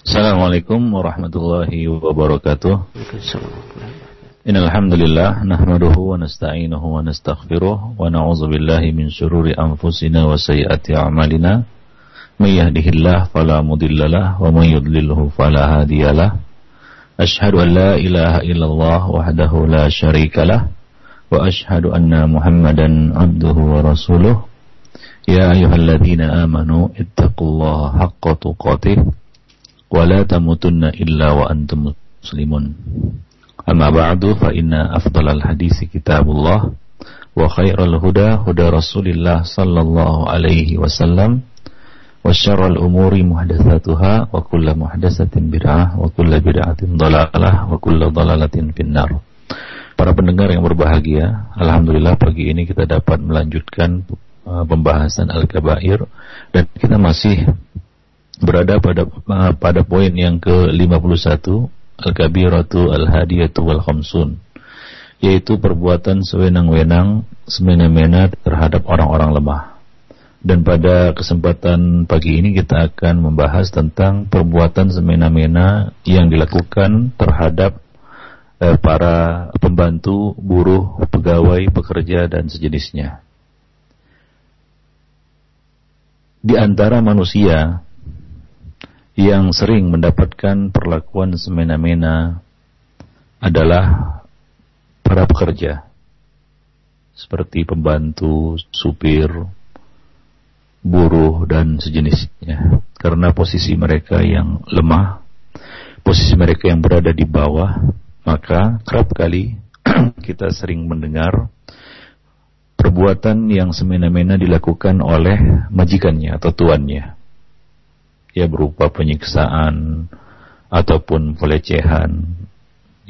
Assalamualaikum warahmatullahi wabarakatuh. Innal hamdalillah nahmaduhu wa nasta'inuhu wa nastaghfiruh wa na'udzu billahi min shururi anfusina wa sayyiati a'malina. May yahdihillahu fala mudhillalah wa may yudlilhu fala hadiyalah. Ashhadu an la ilaha illallah wahdahu la syarikalah wa ashhadu anna Muhammadan abduhu wa rasuluh. Ya ayyuhalladzina amanu ittaqullaha haqqa tuqatih wa antum muslimun. Amma ba'du fa inna afdalal hadisi kitabullah wa khairal huda huda Rasulillah sallallahu alaihi wasallam wa syarrul umuri muhdatsatuha wa kullu muhdatsatin bid'ah wa kullu bid'atin dhalalah wa kullu dhalalatin finnar. Para pendengar yang berbahagia, alhamdulillah pagi ini kita dapat melanjutkan uh, pembahasan al-kabair dan kita masih berada pada pada poin yang ke-51 Al-Kabiratu Al-Hadiyatu Wal Khamsun yaitu perbuatan sewenang-wenang semena-mena terhadap orang-orang lemah. Dan pada kesempatan pagi ini kita akan membahas tentang perbuatan semena-mena yang dilakukan terhadap eh, para pembantu, buruh, pegawai, pekerja dan sejenisnya. Di antara manusia yang sering mendapatkan perlakuan semena-mena adalah para pekerja. Seperti pembantu, supir, buruh dan sejenisnya. Karena posisi mereka yang lemah, posisi mereka yang berada di bawah, maka kerap kali kita sering mendengar perbuatan yang semena-mena dilakukan oleh majikannya atau tuannya ya berupa penyiksaan ataupun pelecehan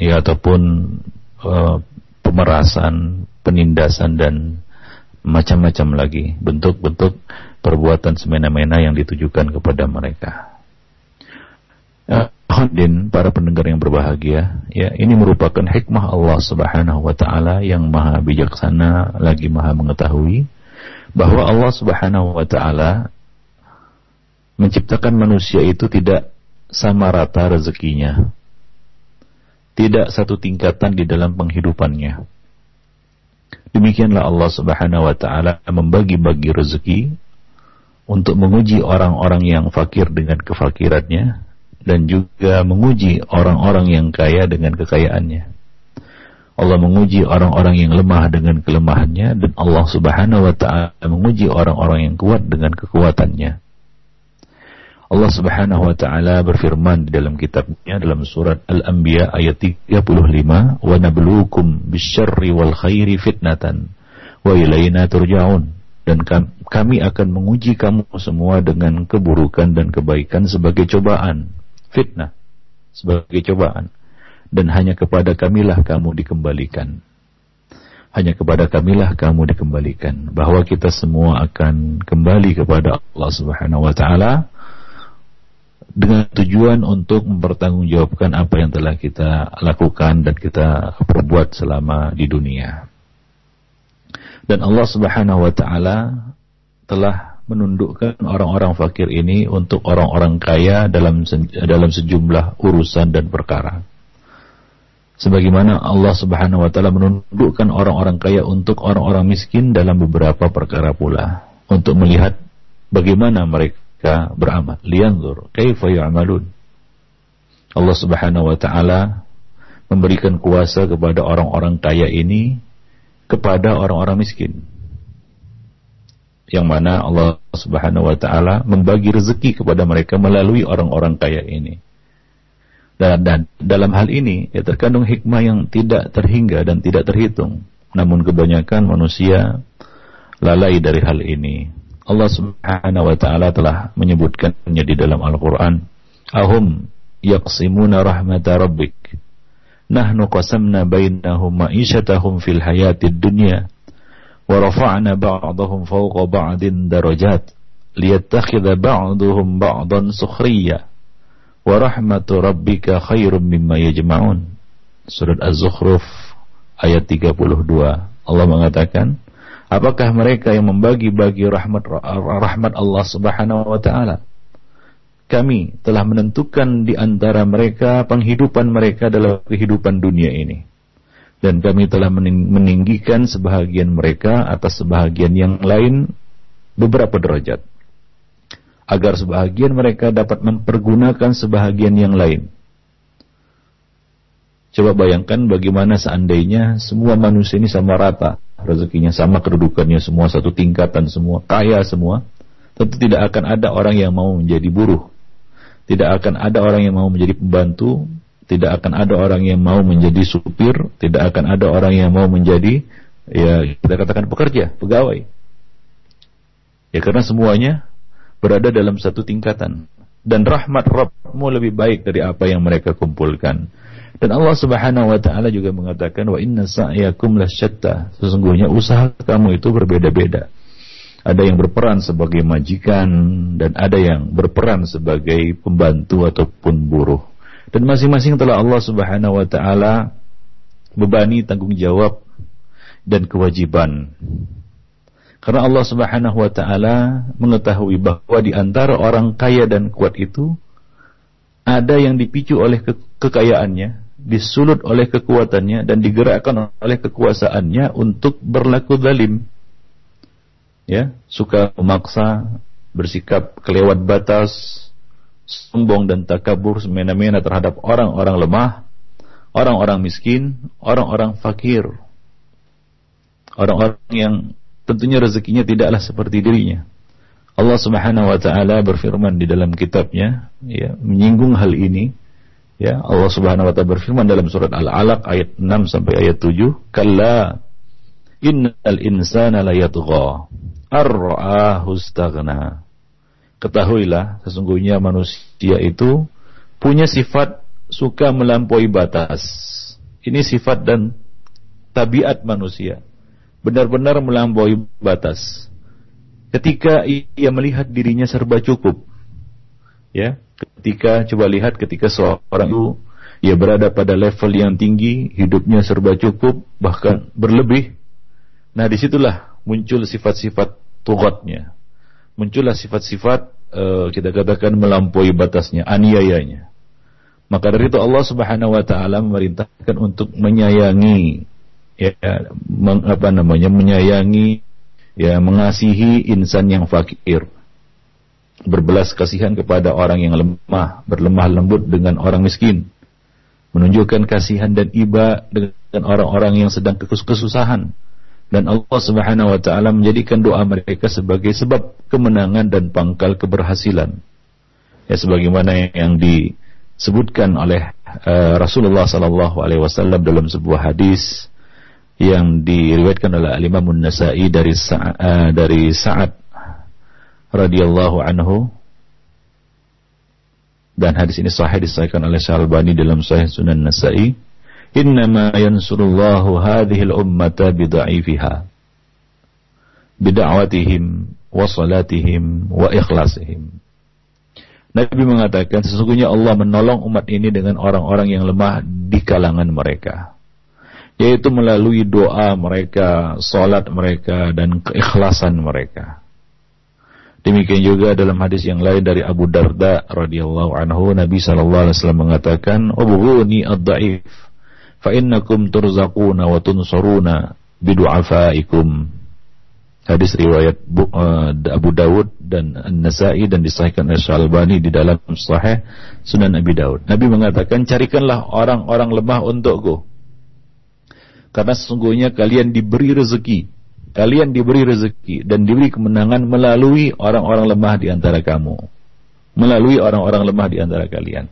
ya ataupun uh, pemerasan, penindasan dan macam-macam lagi bentuk-bentuk perbuatan semena-mena yang ditujukan kepada mereka. Ya, Hadin para pendengar yang berbahagia, ya ini merupakan hikmah Allah Subhanahu wa taala yang maha bijaksana lagi maha mengetahui bahwa Allah Subhanahu wa taala menciptakan manusia itu tidak sama rata rezekinya. Tidak satu tingkatan di dalam penghidupannya. Demikianlah Allah Subhanahu wa taala membagi-bagi rezeki untuk menguji orang-orang yang fakir dengan kefakirannya dan juga menguji orang-orang yang kaya dengan kekayaannya. Allah menguji orang-orang yang lemah dengan kelemahannya dan Allah Subhanahu wa taala menguji orang-orang yang kuat dengan kekuatannya. Allah Subhanahu wa taala berfirman di dalam kitabnya dalam surat Al-Anbiya ayat 35, "Wa nabluukum bisyarri wal khairi fitnatan wa ilaina turja'un." Dan kami akan menguji kamu semua dengan keburukan dan kebaikan sebagai cobaan, fitnah sebagai cobaan. Dan hanya kepada kamilah kamu dikembalikan. Hanya kepada kamilah kamu dikembalikan. Bahwa kita semua akan kembali kepada Allah Subhanahu wa taala dengan tujuan untuk mempertanggungjawabkan apa yang telah kita lakukan dan kita perbuat selama di dunia. Dan Allah Subhanahu wa taala telah menundukkan orang-orang fakir ini untuk orang-orang kaya dalam dalam sejumlah urusan dan perkara. Sebagaimana Allah Subhanahu wa taala menundukkan orang-orang kaya untuk orang-orang miskin dalam beberapa perkara pula untuk melihat bagaimana mereka mereka beramal. Lianzur kaifa ya'malun. Allah Subhanahu wa taala memberikan kuasa kepada orang-orang kaya ini kepada orang-orang miskin. Yang mana Allah Subhanahu wa taala membagi rezeki kepada mereka melalui orang-orang kaya ini. Dan, dan dalam hal ini ya terkandung hikmah yang tidak terhingga dan tidak terhitung. Namun kebanyakan manusia lalai dari hal ini. Allah Subhanahu wa taala telah menyebutkannya di dalam Al-Qur'an. Ahum yaqsimuna rahmata rabbik. Nahnu qasamna bainahum ma'isyatahum fil hayatid dunya wa rafa'na ba'dahum fawqa ba'din darajat liyattakhidha ba'duhum ba'dan sukhriya wa rahmatu rabbika khairum mimma yajma'un. Surat Az-Zukhruf ayat 32. Allah mengatakan, Apakah mereka yang membagi-bagi rahmat rahmat Allah Subhanahu wa taala? kami telah menentukan di antara mereka penghidupan mereka dalam kehidupan dunia ini. Dan kami telah meninggikan sebahagian mereka atas sebahagian yang lain beberapa derajat. Agar sebahagian mereka dapat mempergunakan sebahagian yang lain. Coba bayangkan bagaimana seandainya semua manusia ini sama rata, rezekinya sama, kedudukannya semua satu tingkatan semua, kaya semua. Tentu tidak akan ada orang yang mau menjadi buruh tidak akan ada orang yang mau menjadi pembantu, tidak akan ada orang yang mau menjadi supir, tidak akan ada orang yang mau menjadi ya kita katakan pekerja, pegawai. Ya karena semuanya berada dalam satu tingkatan dan rahmat Rabbmu lebih baik dari apa yang mereka kumpulkan. Dan Allah Subhanahu wa taala juga mengatakan wa inna sa'yakum lasyatta. Sesungguhnya usaha kamu itu berbeda-beda ada yang berperan sebagai majikan dan ada yang berperan sebagai pembantu ataupun buruh. Dan masing-masing telah Allah Subhanahu wa taala bebani tanggung jawab dan kewajiban. Karena Allah Subhanahu wa taala mengetahui bahwa di antara orang kaya dan kuat itu ada yang dipicu oleh ke kekayaannya, disulut oleh kekuatannya dan digerakkan oleh kekuasaannya untuk berlaku zalim. Ya suka memaksa bersikap kelewat batas sombong dan takabur semena-mena terhadap orang-orang lemah orang-orang miskin orang-orang fakir. Orang-orang yang tentunya rezekinya tidaklah seperti dirinya. Allah Subhanahu wa taala berfirman di dalam kitabnya ya menyinggung hal ini ya Allah Subhanahu wa taala berfirman dalam surat Al-Alaq ayat 6 sampai ayat 7 kalla innal insana la yatgha ar-ra'ahu Ketahuilah sesungguhnya manusia itu punya sifat suka melampaui batas. Ini sifat dan tabiat manusia. Benar-benar melampaui batas. Ketika ia melihat dirinya serba cukup. Ya, ketika coba lihat ketika seorang itu ia berada pada level yang tinggi, hidupnya serba cukup, bahkan berlebih. Nah, di situlah muncul sifat-sifat tugatnya. Muncullah sifat-sifat uh, kita katakan melampaui batasnya, aniayanya. Maka dari itu Allah Subhanahu wa taala memerintahkan untuk menyayangi ya meng, apa namanya? menyayangi ya mengasihi insan yang fakir. Berbelas kasihan kepada orang yang lemah, berlemah lembut dengan orang miskin. Menunjukkan kasihan dan iba dengan orang-orang yang sedang kesusahan dan Allah Subhanahu wa taala menjadikan doa mereka sebagai sebab kemenangan dan pangkal keberhasilan. Ya sebagaimana yang disebutkan oleh uh, Rasulullah sallallahu alaihi wasallam dalam sebuah hadis yang diriwayatkan oleh Imam An-Nasa'i dari Sa uh, dari Sa'ad radhiyallahu anhu. Dan hadis ini sahih disahkan oleh Syalbani dalam Sahih Sunan Nasa'i. Innama yansurullahu hadhihi al-ummata bidha'ifiha. Bid'awatihim wa salatihim wa ikhlasihim. Nabi mengatakan sesungguhnya Allah menolong umat ini dengan orang-orang yang lemah di kalangan mereka. Yaitu melalui doa mereka, salat mereka dan keikhlasan mereka. Demikian juga dalam hadis yang lain dari Abu Darda radhiyallahu anhu Nabi sallallahu alaihi wasallam mengatakan, "Ubghuni ad-dha'if fa innakum turzaquna wa tunsaruna bidu'afaikum hadis riwayat uh, Abu Dawud dan An-Nasai dan disahkan oleh Syalbani di dalam Sahih Sunan Abi Dawud. Nabi mengatakan carikanlah orang-orang lemah untukku. Karena sesungguhnya kalian diberi rezeki, kalian diberi rezeki dan diberi kemenangan melalui orang-orang lemah di antara kamu. Melalui orang-orang lemah di antara kalian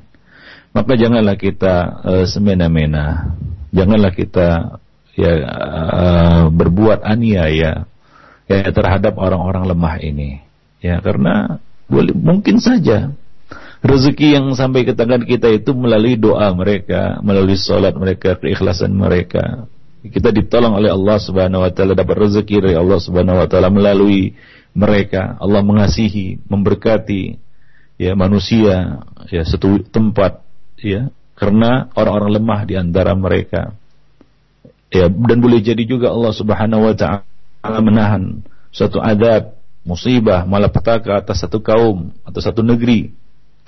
maka janganlah kita uh, semena-mena, janganlah kita ya uh, berbuat aniaya ya terhadap orang-orang lemah ini. Ya karena boleh mungkin saja rezeki yang sampai ke tangan kita itu melalui doa mereka, melalui sholat mereka, keikhlasan mereka. Kita ditolong oleh Allah Subhanahu wa taala dapat rezeki dari Allah Subhanahu wa taala melalui mereka. Allah mengasihi, memberkati ya manusia ya satu tempat ya karena orang-orang lemah di antara mereka ya dan boleh jadi juga Allah Subhanahu wa taala menahan suatu adab musibah malapetaka atas satu kaum atau satu negeri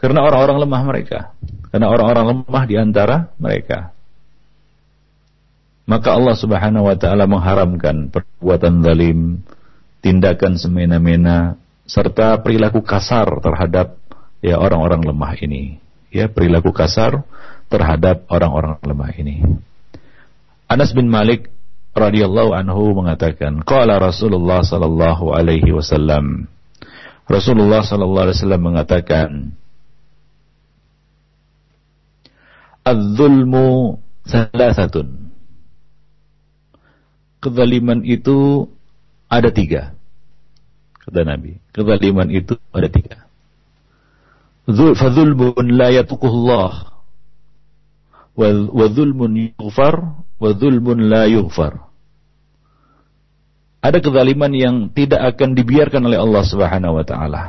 Karena orang-orang lemah mereka. Karena orang-orang lemah di antara mereka. Maka Allah Subhanahu wa taala mengharamkan perbuatan zalim, tindakan semena-mena serta perilaku kasar terhadap ya orang-orang lemah ini. Ya, perilaku kasar terhadap orang-orang lemah ini. Anas bin Malik radhiyallahu anhu mengatakan, qala Rasulullah sallallahu alaihi wasallam. Rasulullah sallallahu alaihi wasallam mengatakan, "Az-zulmu salasatun." Kezaliman itu ada tiga. Kata Nabi. Kezaliman itu ada tiga. Fadzulmun la yatukuhullah. Wa yughfar. Wa la yughfar. Ada kezaliman yang tidak akan dibiarkan oleh Allah Subhanahu wa taala.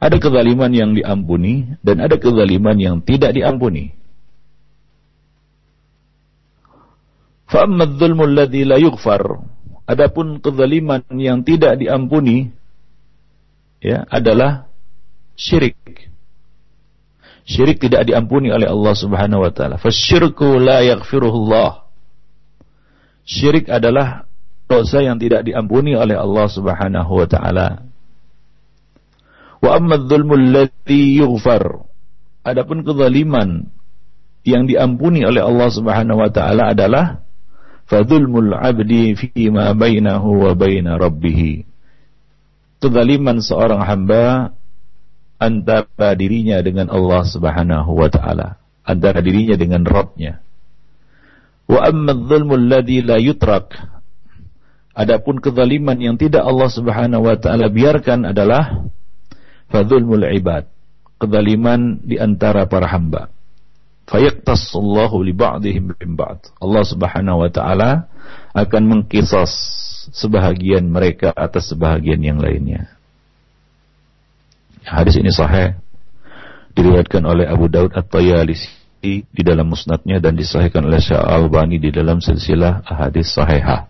Ada kezaliman yang diampuni dan ada kezaliman yang tidak diampuni. Fa'amma dzulmul ladzi la yughfar. Adapun kezaliman yang tidak diampuni ya adalah syirik. Syirik tidak diampuni oleh Allah Subhanahu wa taala. Fasyirku la yaghfiruhullah. Syirik adalah dosa yang tidak diampuni oleh Allah Subhanahu wa taala. Wa amma dzulmul ladzi yughfar. Adapun kezaliman yang diampuni oleh Allah Subhanahu wa taala adalah fadzulmul abdi ma bainahu wa baina rabbih kezaliman seorang hamba antara dirinya dengan Allah Subhanahu wa taala antara dirinya dengan Rabbnya. Wa amma la yutrak. Adapun kezaliman yang tidak Allah Subhanahu wa taala biarkan adalah fadzulmul ibad kezaliman di antara para hamba fayaqtasallahu li ba'dihim min ba'd. Allah Subhanahu wa taala akan mengkisas sebahagian mereka atas sebahagian yang lainnya. Hadis ini sahih diriwayatkan oleh Abu Daud At-Tayalisi di dalam musnadnya dan disahihkan oleh Syekh Al-Albani di dalam silsilah hadis sahihah.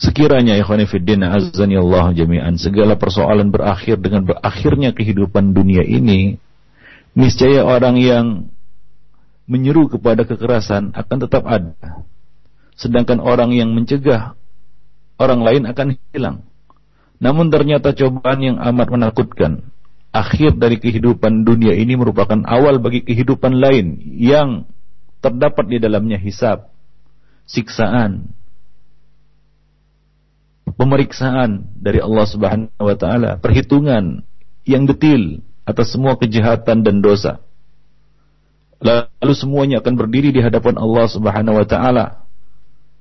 Sekiranya ikhwan fillah azani Allah jami'an segala persoalan berakhir dengan berakhirnya kehidupan dunia ini niscaya orang yang menyeru kepada kekerasan akan tetap ada. Sedangkan orang yang mencegah orang lain akan hilang. Namun ternyata cobaan yang amat menakutkan. Akhir dari kehidupan dunia ini merupakan awal bagi kehidupan lain yang terdapat di dalamnya hisab, siksaan, pemeriksaan dari Allah Subhanahu wa taala, perhitungan yang detil atas semua kejahatan dan dosa. Lalu semuanya akan berdiri di hadapan Allah Subhanahu wa taala.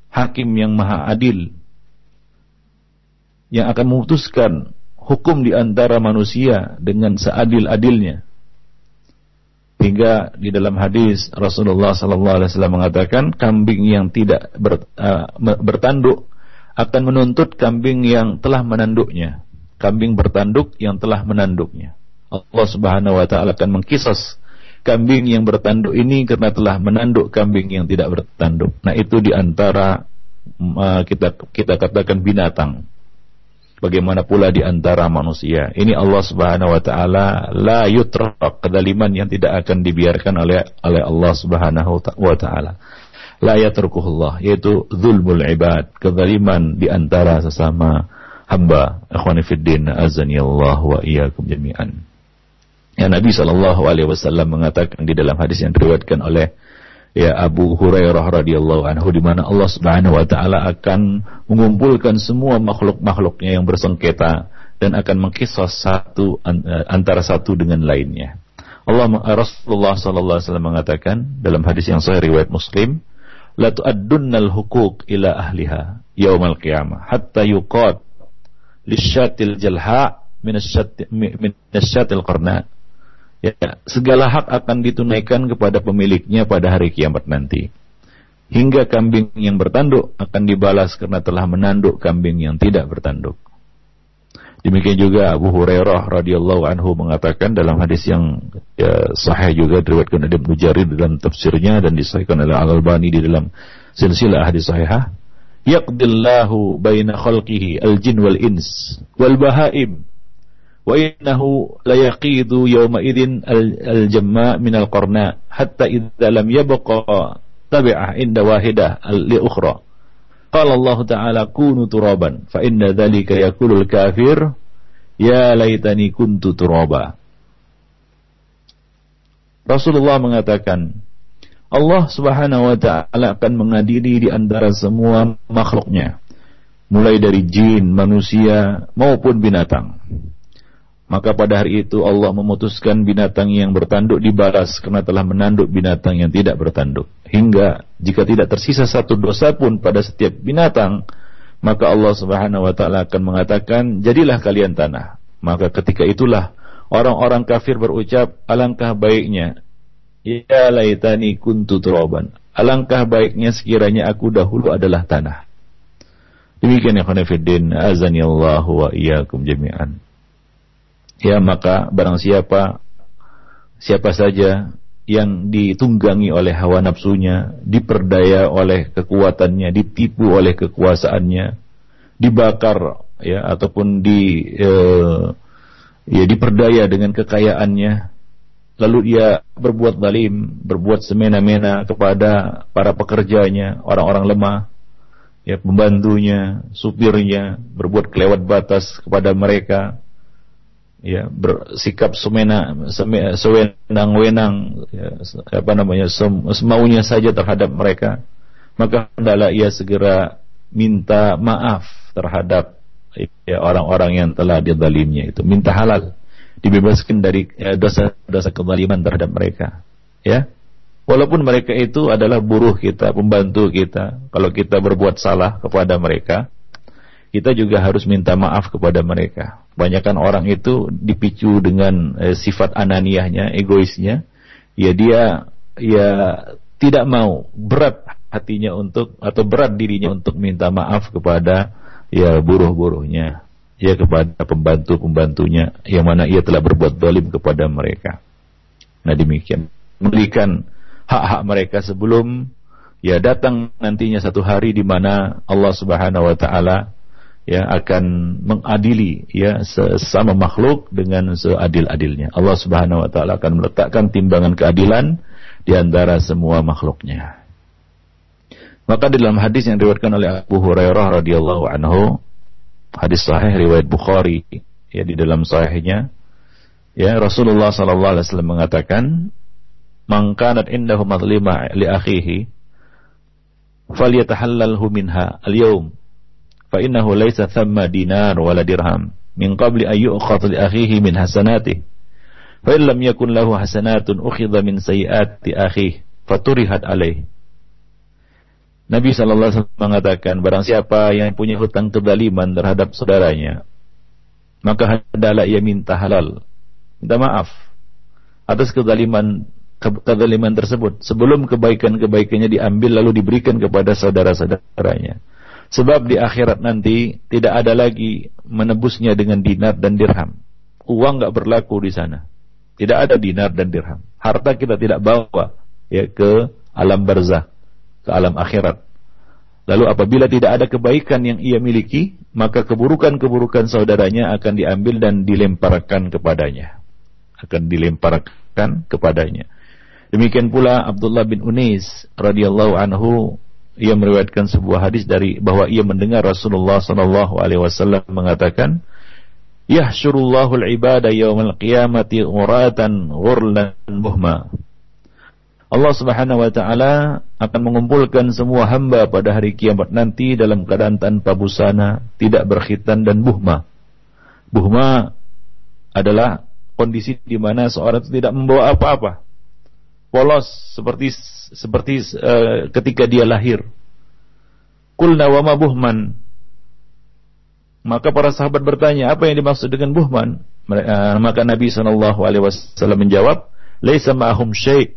Hakim yang maha adil yang akan memutuskan hukum di antara manusia dengan seadil-adilnya. Hingga di dalam hadis Rasulullah sallallahu alaihi wasallam mengatakan kambing yang tidak ber, uh, bertanduk akan menuntut kambing yang telah menanduknya. Kambing bertanduk yang telah menanduknya. Allah Subhanahu wa taala akan mengkisas kambing yang bertanduk ini karena telah menanduk kambing yang tidak bertanduk. Nah, itu di antara uh, kita kita katakan binatang. Bagaimana pula di antara manusia. Ini Allah Subhanahu wa taala la yutrak kedaliman yang tidak akan dibiarkan oleh oleh Allah Subhanahu wa taala. La yatrukuhullah yaitu zulmul ibad, kedaliman di antara sesama hamba. Ikhwani fiddin azani Allah wa iyyakum jami'an. Ya Nabi Shallallahu Alaihi Wasallam mengatakan di dalam hadis yang diriwayatkan oleh ya Abu Hurairah radhiyallahu anhu di mana Allah Subhanahu wa taala akan mengumpulkan semua makhluk-makhluknya yang bersengketa dan akan mengkisah satu eh, antara satu dengan lainnya. Allah Rasulullah sallallahu alaihi wasallam mengatakan dalam hadis yang sahih riwayat Muslim, la tu'addunnal hukuk ila ahliha yaumal qiyamah hatta yuqad lisyatil jalha min asyatil qarna ya, segala hak akan ditunaikan kepada pemiliknya pada hari kiamat nanti. Hingga kambing yang bertanduk akan dibalas karena telah menanduk kambing yang tidak bertanduk. Demikian juga Abu Hurairah radhiyallahu anhu mengatakan dalam hadis yang ya, sahih juga diriwayatkan oleh Ibnu Jarir dalam tafsirnya dan disahihkan oleh Al-Albani di dalam silsilah hadis sahihah yaqdillahu baina khalqihi al-jin wal ins wal bahaim idzin al-jamma min al-qarna hatta idza lam yabqa tabi'ah inda wahidah li ukhra. Qala Allah ta'ala kunu turaban fa inna dhalika yaqulul kafir. Ya laitani kuntu turaba. Rasulullah mengatakan Allah Subhanahu wa taala akan mengadili di antara semua makhluknya mulai dari jin, manusia maupun binatang. Maka pada hari itu Allah memutuskan binatang yang bertanduk dibalas karena telah menanduk binatang yang tidak bertanduk. Hingga jika tidak tersisa satu dosa pun pada setiap binatang, maka Allah Subhanahu wa taala akan mengatakan, "Jadilah kalian tanah." Maka ketika itulah orang-orang kafir berucap, "Alangkah baiknya ya laitani kuntu turaban." Alangkah baiknya sekiranya aku dahulu adalah tanah. Demikian ya khonifuddin azani Allah wa iyyakum jami'an. Ya maka barang siapa siapa saja yang ditunggangi oleh hawa nafsunya, diperdaya oleh kekuatannya, ditipu oleh kekuasaannya, dibakar ya ataupun di eh, ya diperdaya dengan kekayaannya, lalu ia berbuat zalim, berbuat semena-mena kepada para pekerjanya, orang-orang lemah, ya pembantunya, supirnya berbuat kelewat batas kepada mereka, ya bersikap semena sewenang-wenang ya, apa namanya semaunya saja terhadap mereka, maka hendaklah ia segera minta maaf terhadap ya, orang-orang yang telah dizalimnya itu, minta halal, dibebaskan dari ya, dosa-dosa kezaliman terhadap mereka, ya. Walaupun mereka itu adalah buruh kita, pembantu kita. Kalau kita berbuat salah kepada mereka, kita juga harus minta maaf kepada mereka. Banyakkan orang itu dipicu dengan eh, sifat ananiahnya, egoisnya. Ya dia ya tidak mau berat hatinya untuk atau berat dirinya untuk minta maaf kepada ya buruh-buruhnya, ya kepada pembantu-pembantunya yang mana ia telah berbuat dolim kepada mereka. Nah demikian memberikan hak-hak mereka sebelum ya datang nantinya satu hari di mana Allah Subhanahu wa taala ya akan mengadili ya sesama makhluk dengan seadil-adilnya. Allah Subhanahu wa taala akan meletakkan timbangan keadilan di antara semua makhluknya. Maka di dalam hadis yang diriwayatkan oleh Abu Hurairah radhiyallahu anhu, hadis sahih riwayat Bukhari ya di dalam sahihnya ya Rasulullah sallallahu alaihi wasallam mengatakan man kanat indahu madlima li akhihi falyatahallalhu minha al-yawm fa innahu laysa thamma dinar wala dirham min qabli an yu'khadha li akhihi min hasanatihi fa in lam yakun lahu hasanatun ukhidha min sayyiati Nabi SAW mengatakan barang siapa yang punya hutang kezaliman terhadap saudaranya maka hendaklah ia minta halal. Minta maaf atas kezaliman kezaliman tersebut. Sebelum kebaikan-kebaikannya diambil lalu diberikan kepada saudara-saudaranya. Sebab di akhirat nanti tidak ada lagi menebusnya dengan dinar dan dirham. Uang nggak berlaku di sana. Tidak ada dinar dan dirham. Harta kita tidak bawa ya ke alam barzah, ke alam akhirat. Lalu apabila tidak ada kebaikan yang ia miliki, maka keburukan-keburukan saudaranya akan diambil dan dilemparkan kepadanya. Akan dilemparkan kepadanya. Demikian pula Abdullah bin Unais radhiyallahu anhu ia meriwayatkan sebuah hadis dari bahwa ia mendengar Rasulullah sallallahu alaihi wasallam mengatakan Yahsyurullahu al-ibada yawmal qiyamati uratan ghurlan buhma Allah Subhanahu wa taala akan mengumpulkan semua hamba pada hari kiamat nanti dalam keadaan tanpa busana, tidak berkhitan dan buhma. Buhma adalah kondisi di mana seorang tidak membawa apa-apa polos seperti seperti uh, ketika dia lahir. Kulna wa ma buhman. Maka para sahabat bertanya, apa yang dimaksud dengan buhman? Uh, maka Nabi Shallallahu alaihi wasallam menjawab, "Laisa ma'hum syai'."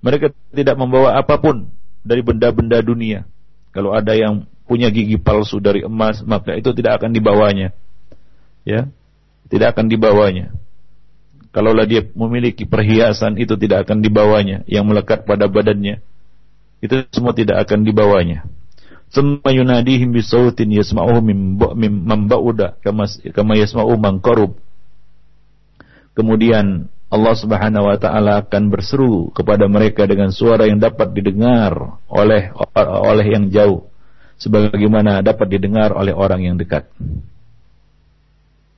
Mereka tidak membawa apa pun dari benda-benda dunia. Kalau ada yang punya gigi palsu dari emas, maka itu tidak akan dibawanya. Ya. Tidak akan dibawanya. Kalaulah dia memiliki perhiasan itu tidak akan dibawanya yang melekat pada badannya. Itu semua tidak akan dibawanya. Semua yunadihim bisautin yasma'uhu min ba'uda kama kama yasma'u man qarub. Kemudian Allah Subhanahu wa taala akan berseru kepada mereka dengan suara yang dapat didengar oleh oleh yang jauh sebagaimana dapat didengar oleh orang yang dekat.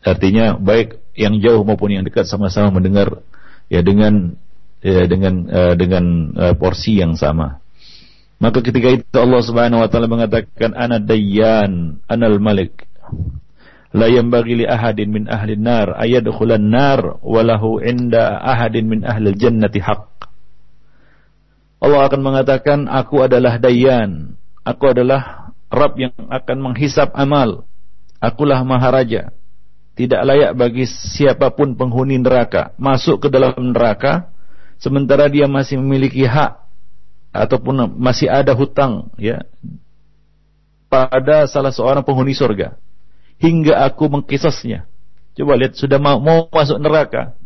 Artinya baik yang jauh maupun yang dekat sama-sama mendengar ya dengan ya, dengan uh, dengan uh, porsi yang sama. Maka ketika itu Allah Subhanahu wa taala mengatakan ana dayyan anal malik. La yanbaghi li ahadin min ahli nar ayadkhulan nar walahu inda ahadin min ahli jannati haqq. Allah akan mengatakan aku adalah Dayyan. Aku adalah Rabb yang akan menghisap amal. Akulah maharaja tidak layak bagi siapa pun penghuni neraka masuk ke dalam neraka sementara dia masih memiliki hak ataupun masih ada hutang ya pada salah seorang penghuni surga hingga aku mengkisasnya. Coba lihat sudah mau, mau masuk neraka.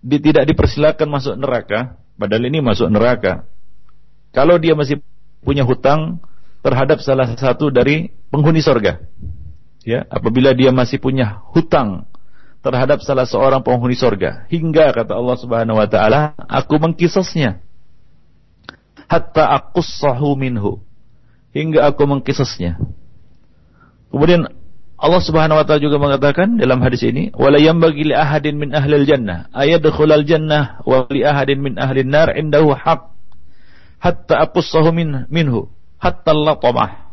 Di, tidak dipersilakan masuk neraka, padahal ini masuk neraka. Kalau dia masih punya hutang terhadap salah satu dari penghuni sorga, ya, apabila dia masih punya hutang terhadap salah seorang penghuni sorga, hingga kata Allah Subhanahu Wa Taala, aku mengkisasnya, hatta aku sahu minhu, hingga aku mengkisasnya. Kemudian Allah Subhanahu wa taala juga mengatakan dalam hadis ini, "Wala yanbaghi li ahadin min ahlil jannah ayadkhulal jannah wa li ahadin min ahlin nar indahu haq hatta aqussahu min minhu hatta latamah."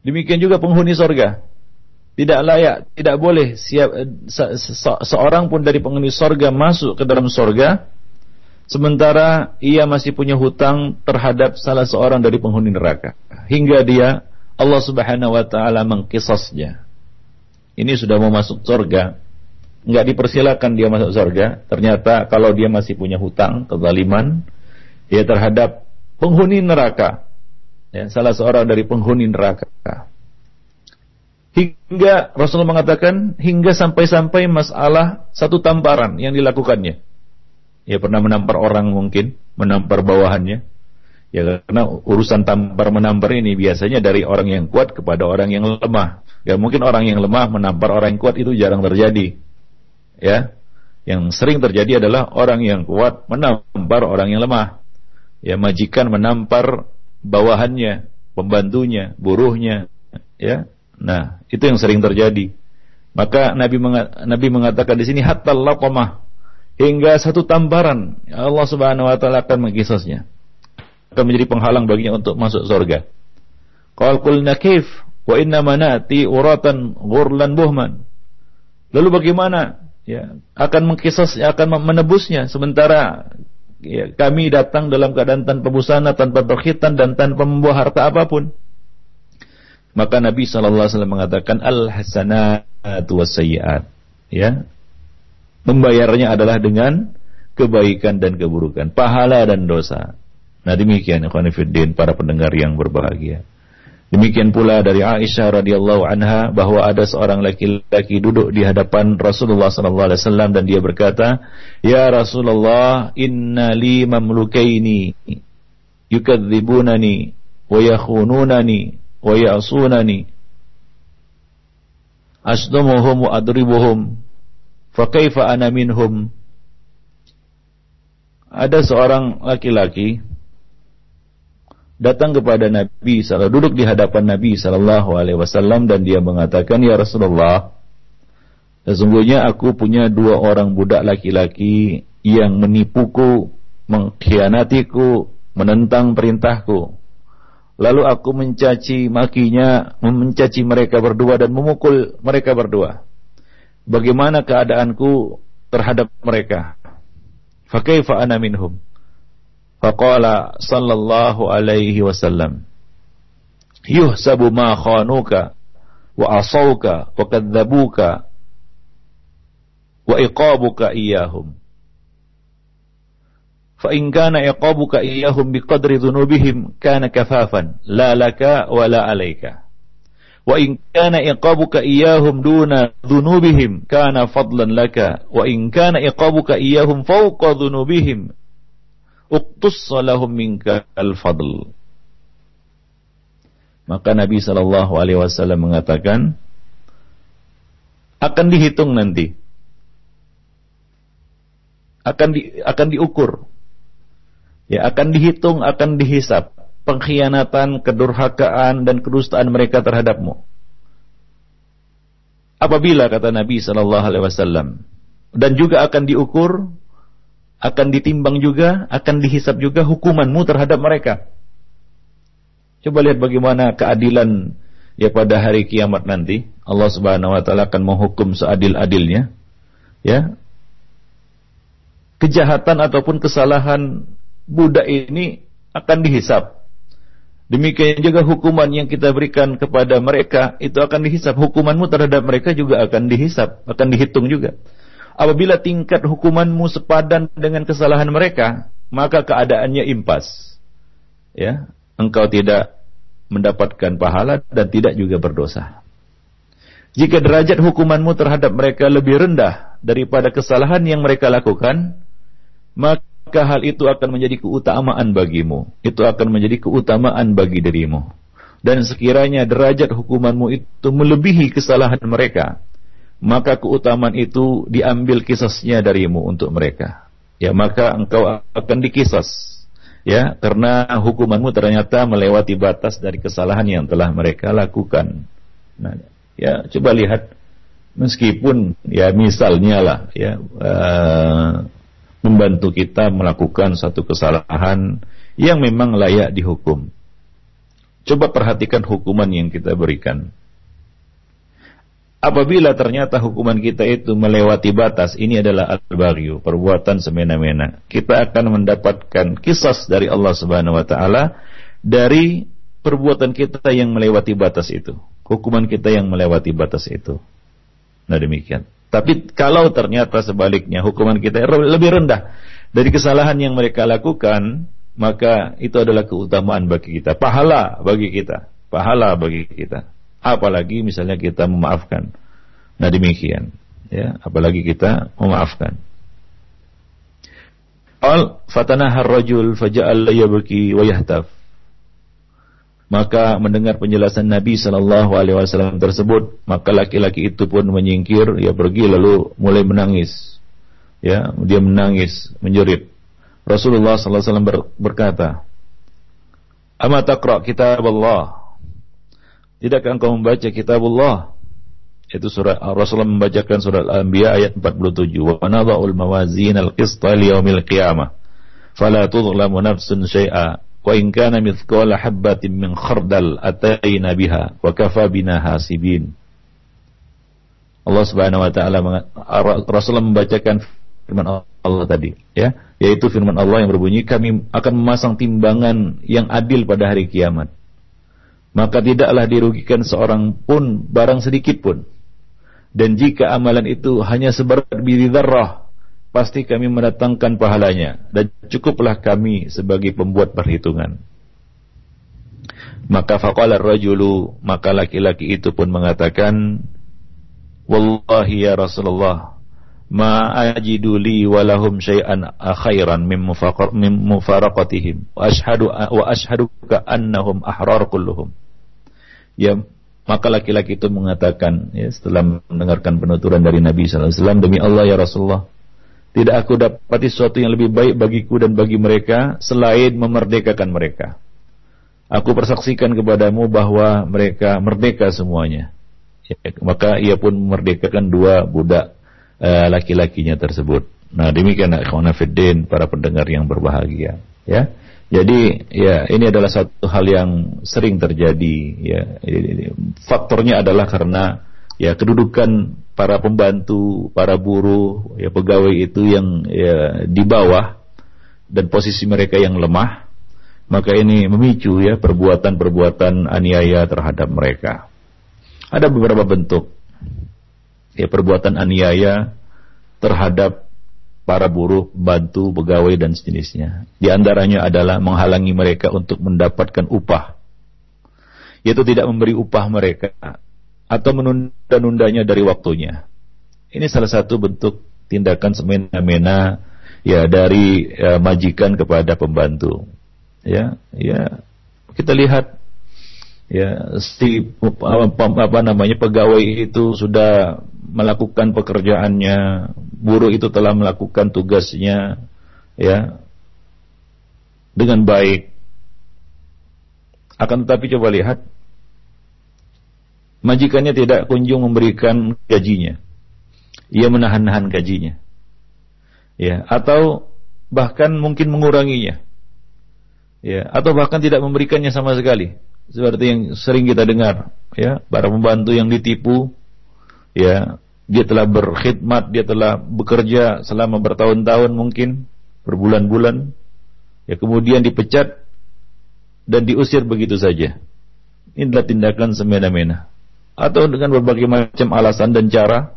Demikian juga penghuni sorga. Tidak layak, tidak boleh siap, se, se, seorang pun dari penghuni sorga masuk ke dalam sorga sementara ia masih punya hutang terhadap salah seorang dari penghuni neraka hingga dia Allah Subhanahu wa taala mengkisasnya. Ini sudah mau masuk surga, nggak dipersilakan dia masuk surga. Ternyata kalau dia masih punya hutang, kezaliman, ya terhadap penghuni neraka, ya, salah seorang dari penghuni neraka. Hingga Rasulullah mengatakan hingga sampai-sampai masalah satu tamparan yang dilakukannya. Ya pernah menampar orang mungkin, menampar bawahannya, Ya karena urusan tampar menampar ini biasanya dari orang yang kuat kepada orang yang lemah. Ya mungkin orang yang lemah menampar orang yang kuat itu jarang terjadi. Ya. Yang sering terjadi adalah orang yang kuat menampar orang yang lemah. Ya majikan menampar bawahannya, pembantunya, buruhnya, ya. Nah, itu yang sering terjadi. Maka Nabi Nabi mengatakan di sini hatta laqamah hingga satu tamparan Allah Subhanahu wa taala akan mengkisasnya akan menjadi penghalang baginya untuk masuk surga. Qal qulna kif wa inna manati uratan ghurlan buhman. Lalu bagaimana? Ya, akan mengkisas akan menebusnya sementara ya, kami datang dalam keadaan tanpa busana, tanpa berkhitan dan tanpa membawa harta apa pun. Maka Nabi sallallahu alaihi wasallam mengatakan al hasanatu wasayyiat. Ya. Membayarnya adalah dengan kebaikan dan keburukan, pahala dan dosa. Nah demikian ikhwanifiddin para pendengar yang berbahagia. Demikian pula dari Aisyah radhiyallahu anha bahwa ada seorang laki-laki duduk di hadapan Rasulullah sallallahu alaihi wasallam dan dia berkata, "Ya Rasulullah, inna li mamlukaini yukadzibunani wa yakhununani wa ya'sunani. Asdumuhum wa adribuhum. Fa kaifa ana minhum?" Ada seorang laki-laki datang kepada Nabi SAW, duduk di hadapan Nabi Sallallahu Alaihi Wasallam dan dia mengatakan, ya Rasulullah, sesungguhnya aku punya dua orang budak laki-laki yang menipuku, mengkhianatiku, menentang perintahku. Lalu aku mencaci makinya, mencaci mereka berdua dan memukul mereka berdua. Bagaimana keadaanku terhadap mereka? Fakaifa ana minhum? Faqala sallallahu alaihi wasallam Yuhsabu ma khanuka wa asauka wa kadzabuka wa iqabuka iyahum fa in kana iqabuka iyahum biqadri dhunubihim kana kafafan la laka wa la alayka wa in kana iqabuka iyahum duna dhunubihim kana fadlan laka wa in kana iqabuka iyahum fawqa dhunubihim uqtussa lahum minka al-fadl. Maka Nabi Shallallahu Alaihi Wasallam mengatakan akan dihitung nanti akan di, akan diukur. Ya, akan dihitung, akan dihisap pengkhianatan, kedurhakaan dan kedustaan mereka terhadapmu. Apabila kata Nabi sallallahu alaihi wasallam dan juga akan diukur, akan ditimbang juga, akan dihisap juga hukumanmu terhadap mereka. Coba lihat bagaimana keadilan ya pada hari kiamat nanti. Allah Subhanahu wa taala akan menghukum seadil-adilnya. Ya. Kejahatan ataupun kesalahan budak ini akan dihisap Demikian juga hukuman yang kita berikan kepada mereka itu akan dihisap. Hukumanmu terhadap mereka juga akan dihisap, akan dihitung juga. Apabila tingkat hukumanmu sepadan dengan kesalahan mereka, maka keadaannya impas. Ya, engkau tidak mendapatkan pahala dan tidak juga berdosa. Jika derajat hukumanmu terhadap mereka lebih rendah daripada kesalahan yang mereka lakukan, maka hal itu akan menjadi keutamaan bagimu. Itu akan menjadi keutamaan bagi dirimu. Dan sekiranya derajat hukumanmu itu melebihi kesalahan mereka, maka keutamaan itu diambil kisasnya darimu untuk mereka. Ya, maka engkau akan dikisas. Ya, karena hukumanmu ternyata melewati batas dari kesalahan yang telah mereka lakukan. Nah, ya coba lihat meskipun ya misalnya lah ya uh, membantu kita melakukan satu kesalahan yang memang layak dihukum. Coba perhatikan hukuman yang kita berikan. Apabila ternyata hukuman kita itu melewati batas, ini adalah al-baghyu, perbuatan semena-mena. Kita akan mendapatkan kisah dari Allah Subhanahu wa taala dari perbuatan kita yang melewati batas itu. Hukuman kita yang melewati batas itu. Nah demikian. Tapi kalau ternyata sebaliknya hukuman kita lebih rendah dari kesalahan yang mereka lakukan, maka itu adalah keutamaan bagi kita, pahala bagi kita, pahala bagi kita. Apalagi misalnya kita memaafkan. Nah demikian, ya, apalagi kita memaafkan. Al fatanahar rajul faja'al yabki wa yahtaf. Maka mendengar penjelasan Nabi Shallallahu Alaihi Wasallam tersebut, maka laki-laki itu pun menyingkir, ya pergi lalu mulai menangis, ya dia menangis, menjerit. Rasulullah Sallallahu Alaihi Wasallam berkata, Ama takra kitab Allah. Tidakkah engkau membaca kitab Allah? Itu surah Rasulullah membacakan surah Al-Anbiya ayat 47. Wa nadha'ul mawazin al-qista li yaumil qiyamah. Fala tudhlamu nafsun syai'a wa in kana mithqala habatin min khardal ataina biha wa kafa bina hasibin Allah Subhanahu wa taala Rasulullah membacakan firman Allah tadi ya yaitu firman Allah yang berbunyi kami akan memasang timbangan yang adil pada hari kiamat maka tidaklah dirugikan seorang pun barang sedikit pun dan jika amalan itu hanya seberat biji dzarrah pasti kami mendatangkan pahalanya dan cukuplah kami sebagai pembuat perhitungan. Maka faqala rajulu maka laki-laki itu pun mengatakan Wallahi ya Rasulullah ma ajidu li walahum syai'an khairan min mufaqar min mufaraqatihim wa ashhadu wa ashhadu ka annahum ahrar kulluhum. Ya maka laki-laki itu mengatakan ya, setelah mendengarkan penuturan dari Nabi sallallahu alaihi wasallam demi Allah ya Rasulullah tidak aku dapati sesuatu yang lebih baik bagiku dan bagi mereka selain memerdekakan mereka. Aku persaksikan kepadamu bahwa mereka merdeka semuanya. Ya, maka ia pun memerdekakan dua budak uh, laki-lakinya tersebut. Nah demikian ikhwanafiddin para pendengar yang berbahagia. Ya, jadi ya ini adalah satu hal yang sering terjadi. Ya, faktornya adalah karena ya kedudukan para pembantu, para buruh, ya pegawai itu yang ya, di bawah dan posisi mereka yang lemah, maka ini memicu ya perbuatan-perbuatan aniaya terhadap mereka. Ada beberapa bentuk ya perbuatan aniaya terhadap para buruh, bantu, pegawai dan sejenisnya. Di antaranya adalah menghalangi mereka untuk mendapatkan upah. Yaitu tidak memberi upah mereka atau menunda-nundanya dari waktunya. Ini salah satu bentuk tindakan semena-mena ya dari ya, majikan kepada pembantu. Ya, ya kita lihat ya si apa, apa namanya pegawai itu sudah melakukan pekerjaannya buruh itu telah melakukan tugasnya ya dengan baik. Akan tetapi coba lihat majikannya tidak kunjung memberikan gajinya. Ia menahan-nahan gajinya. Ya, atau bahkan mungkin menguranginya. Ya, atau bahkan tidak memberikannya sama sekali. Seperti yang sering kita dengar, ya, para pembantu yang ditipu, ya, dia telah berkhidmat, dia telah bekerja selama bertahun-tahun mungkin, berbulan-bulan, ya kemudian dipecat dan diusir begitu saja. Inilah tindakan semena-mena atau dengan berbagai macam alasan dan cara,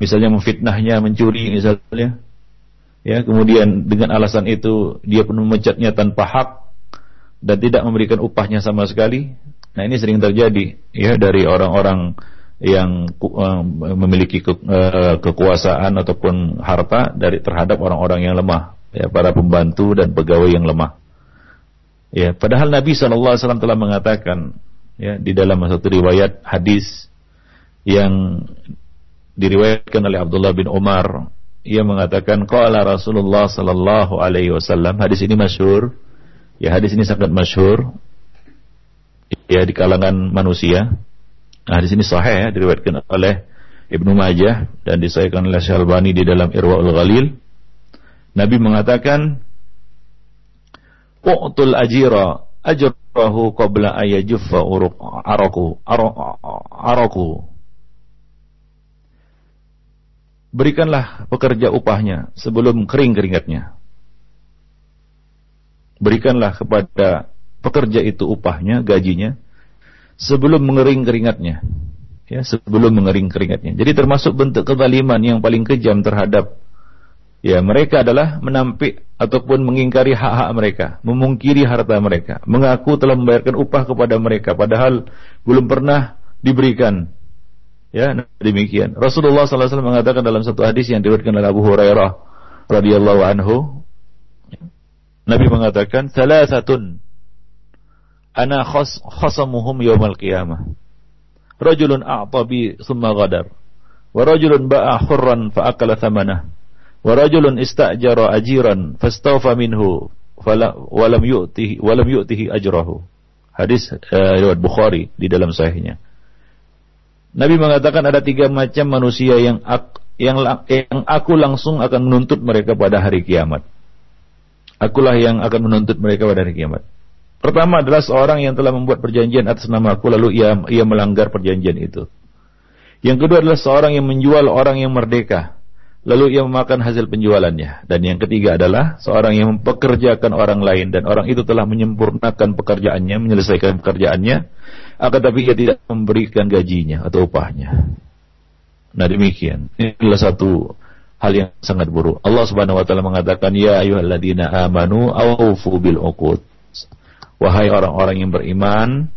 misalnya memfitnahnya, mencuri misalnya, ya kemudian dengan alasan itu dia pun memecatnya tanpa hak dan tidak memberikan upahnya sama sekali. Nah ini sering terjadi ya dari orang-orang yang uh, memiliki ke, uh, kekuasaan ataupun harta dari terhadap orang-orang yang lemah, ya para pembantu dan pegawai yang lemah. Ya, padahal Nabi SAW telah mengatakan ya di dalam satu riwayat hadis yang diriwayatkan oleh Abdullah bin Umar ia mengatakan qala Rasulullah sallallahu alaihi wasallam hadis ini masyhur ya hadis ini sangat masyhur ya di kalangan manusia hadis ini sahih ya diriwayatkan oleh Ibnu Majah dan disahihkan oleh Syalbani di dalam Irwaul Ghalil Nabi mengatakan U'tul ajira ajrahu qabla ayajuffa araku araku Berikanlah pekerja upahnya sebelum kering keringatnya. Berikanlah kepada pekerja itu upahnya, gajinya sebelum mengering keringatnya. Ya, sebelum mengering keringatnya. Jadi termasuk bentuk kezaliman yang paling kejam terhadap ya mereka adalah menampik ataupun mengingkari hak-hak mereka, memungkiri harta mereka, mengaku telah membayarkan upah kepada mereka padahal belum pernah diberikan Ya, demikian. Rasulullah SAW mengatakan dalam satu hadis yang diriwayatkan oleh Abu Hurairah radhiyallahu anhu, Nabi mengatakan, "Thalathatun ana khas khasamuhum yaumal qiyamah. Rajulun a'ta bi thumma ghadar, wa rajulun ba'a hurran fa akala thamanah, wa rajulun ista'jara ajiran fastawfa minhu fala walam yu'tihi walam yu'tihi ajrahu." Hadis uh, riwayat Bukhari di dalam sahihnya. Nabi mengatakan ada tiga macam manusia yang aku, yang, yang aku langsung akan menuntut mereka pada hari kiamat. Akulah yang akan menuntut mereka pada hari kiamat. Pertama adalah seorang yang telah membuat perjanjian atas nama aku lalu ia ia melanggar perjanjian itu. Yang kedua adalah seorang yang menjual orang yang merdeka lalu ia memakan hasil penjualannya. Dan yang ketiga adalah seorang yang mempekerjakan orang lain dan orang itu telah menyempurnakan pekerjaannya, menyelesaikan pekerjaannya, akan tapi ia tidak memberikan gajinya atau upahnya. Nah demikian. Ini adalah satu hal yang sangat buruk. Allah Subhanahu wa taala mengatakan ya ayyuhalladzina amanu aufu bil uqud. Wahai orang-orang yang beriman,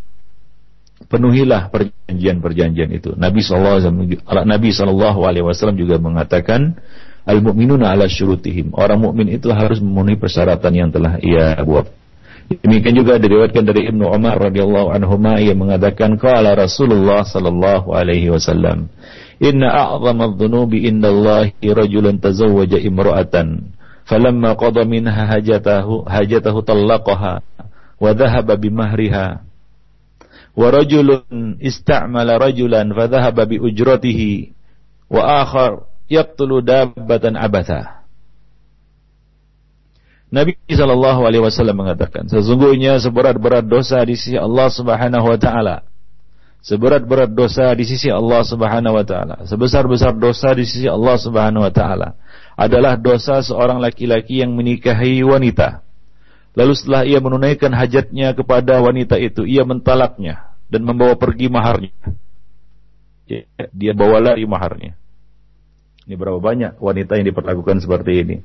penuhilah perjanjian-perjanjian itu. Nabi sallallahu alaihi wasallam juga mengatakan al mu'minuna ala syurutihim. Orang mukmin itu harus memenuhi persyaratan yang telah ia buat. Demikian juga diriwayatkan dari Ibnu Umar radhiyallahu anhu ia mengatakan qala Rasulullah sallallahu alaihi wasallam Inna a'zama adh-dhunubi indallahi rajulun tazawwaja imra'atan falamma qada minha hajatahu hajatahu talaqaha istamala rajulan fa dhahaba bi ujratihi. Wa akhar yaqtulu dabbatan abatha. Nabi Shallallahu Alaihi Wasallam mengatakan, sesungguhnya seberat-berat dosa di sisi Allah Subhanahu Wa Taala, seberat-berat dosa di sisi Allah Subhanahu Wa Taala, sebesar-besar dosa di sisi Allah Subhanahu Wa Taala adalah dosa seorang laki-laki yang menikahi wanita Lalu setelah ia menunaikan hajatnya kepada wanita itu, ia mentalaknya dan membawa pergi maharnya. Ya, dia bawa lari maharnya. Ini berapa banyak wanita yang diperlakukan seperti ini.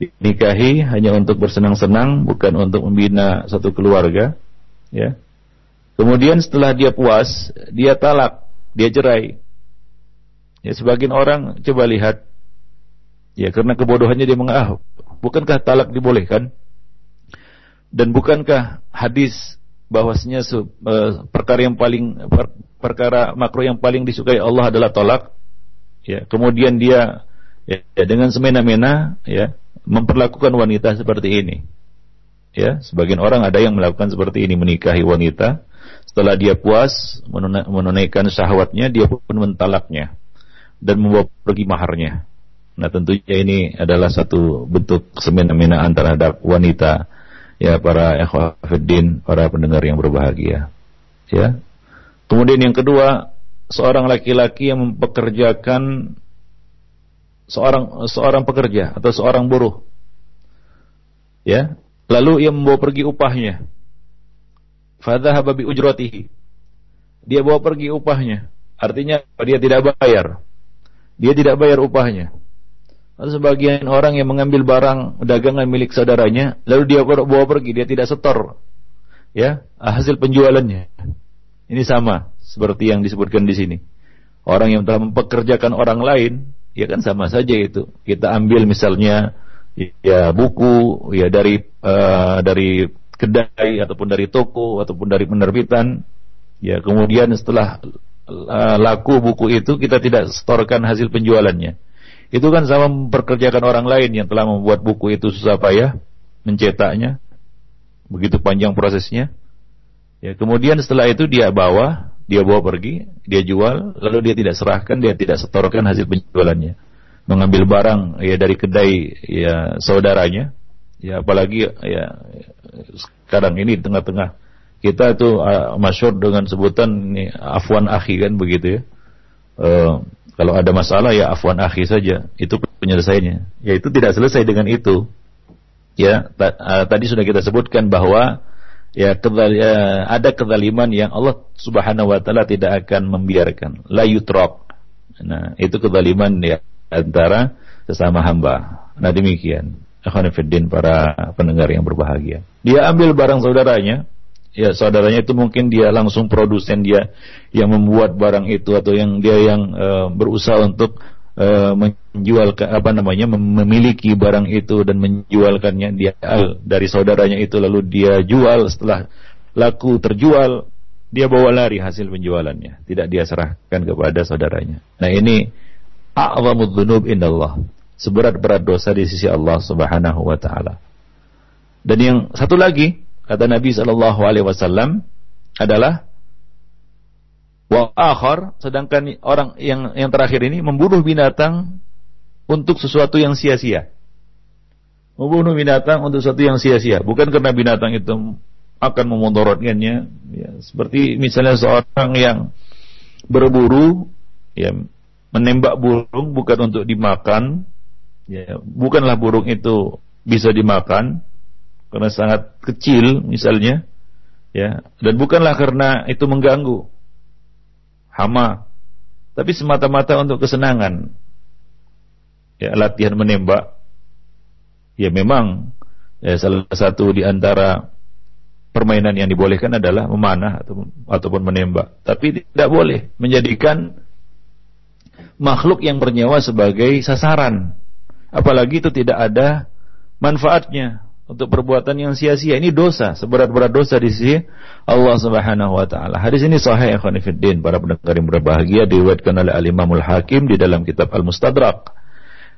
Dinikahi hanya untuk bersenang-senang, bukan untuk membina satu keluarga. Ya. Kemudian setelah dia puas, dia talak, dia cerai. Ya, sebagian orang coba lihat, ya karena kebodohannya dia mengah, bukankah talak dibolehkan? Dan bukankah hadis bahwasanya uh, perkara yang paling per, perkara makro yang paling disukai Allah adalah tolak? Ya, kemudian dia ya, ya dengan semena-mena ya memperlakukan wanita seperti ini. Ya, sebagian orang ada yang melakukan seperti ini menikahi wanita setelah dia puas menunaikan syahwatnya dia pun mentalaknya dan membawa pergi maharnya. Nah, tentunya ini adalah satu bentuk semena-menaan terhadap wanita ya para ikhwatiddin, para pendengar yang berbahagia. Ya. Kemudian yang kedua, seorang laki-laki yang mempekerjakan seorang seorang pekerja atau seorang buruh. Ya, lalu ia membawa pergi upahnya. Fadhahaba bi ujratihi. Dia bawa pergi upahnya. Artinya dia tidak bayar. Dia tidak bayar upahnya. Sebagian orang yang mengambil barang dagangan milik saudaranya, lalu dia bawa pergi, dia tidak setor ya hasil penjualannya. Ini sama seperti yang disebutkan di sini. Orang yang telah mempekerjakan orang lain, ya kan sama saja itu. Kita ambil misalnya ya buku ya dari uh, dari kedai ataupun dari toko ataupun dari penerbitan, ya kemudian setelah uh, laku buku itu kita tidak setorkan hasil penjualannya itu kan sama memperkerjakan orang lain yang telah membuat buku itu susah payah mencetaknya. Begitu panjang prosesnya. Ya, kemudian setelah itu dia bawa, dia bawa pergi, dia jual, lalu dia tidak serahkan, dia tidak setorkan hasil penjualannya. Mengambil barang ya dari kedai ya saudaranya, ya apalagi ya sekarang ini di tengah-tengah kita itu uh, masyur dengan sebutan ini afwan akhi kan begitu ya. Uh, kalau ada masalah ya afwan akhi saja, itu penyelesaiannya. Ya itu tidak selesai dengan itu. Ya, tadi sudah kita sebutkan bahwa ya uh, ada kezaliman yang Allah Subhanahu wa taala tidak akan membiarkan. La yutrok. Nah, itu kezaliman ya antara sesama hamba. Nah, demikian. Akhwanifiddin para pendengar yang berbahagia. Dia ambil barang saudaranya, ya saudaranya itu mungkin dia langsung produsen dia yang membuat barang itu atau yang dia yang uh, berusaha untuk uh, menjual apa namanya memiliki barang itu dan menjualkannya. Dia dari saudaranya itu lalu dia jual. Setelah laku terjual dia bawa lari hasil penjualannya. Tidak dia serahkan kepada saudaranya. Nah ini a'zamud dzunub indallah. Seberat-berat dosa di sisi Allah Subhanahu wa taala. Dan yang satu lagi kata Nabi Shallallahu Alaihi Wasallam adalah wa akhar sedangkan orang yang yang terakhir ini membunuh binatang untuk sesuatu yang sia-sia. Membunuh binatang untuk sesuatu yang sia-sia. Bukan karena binatang itu akan memudaratkannya. Ya, seperti misalnya seorang yang berburu ya menembak burung bukan untuk dimakan. Ya bukanlah burung itu bisa dimakan karena sangat kecil misalnya ya. Dan bukanlah karena itu mengganggu hama tapi semata-mata untuk kesenangan. Ya latihan menembak ya memang ya, salah satu di antara permainan yang dibolehkan adalah memanah ataupun, ataupun menembak. Tapi tidak boleh menjadikan makhluk yang bernyawa sebagai sasaran. Apalagi itu tidak ada manfaatnya untuk perbuatan yang sia-sia. Ini dosa, seberat-berat dosa di sisi Allah Subhanahu wa taala. Hadis ini sahih ikhwan para pendengar yang berbahagia diriwayatkan oleh Al Imamul Hakim di dalam kitab Al Mustadrak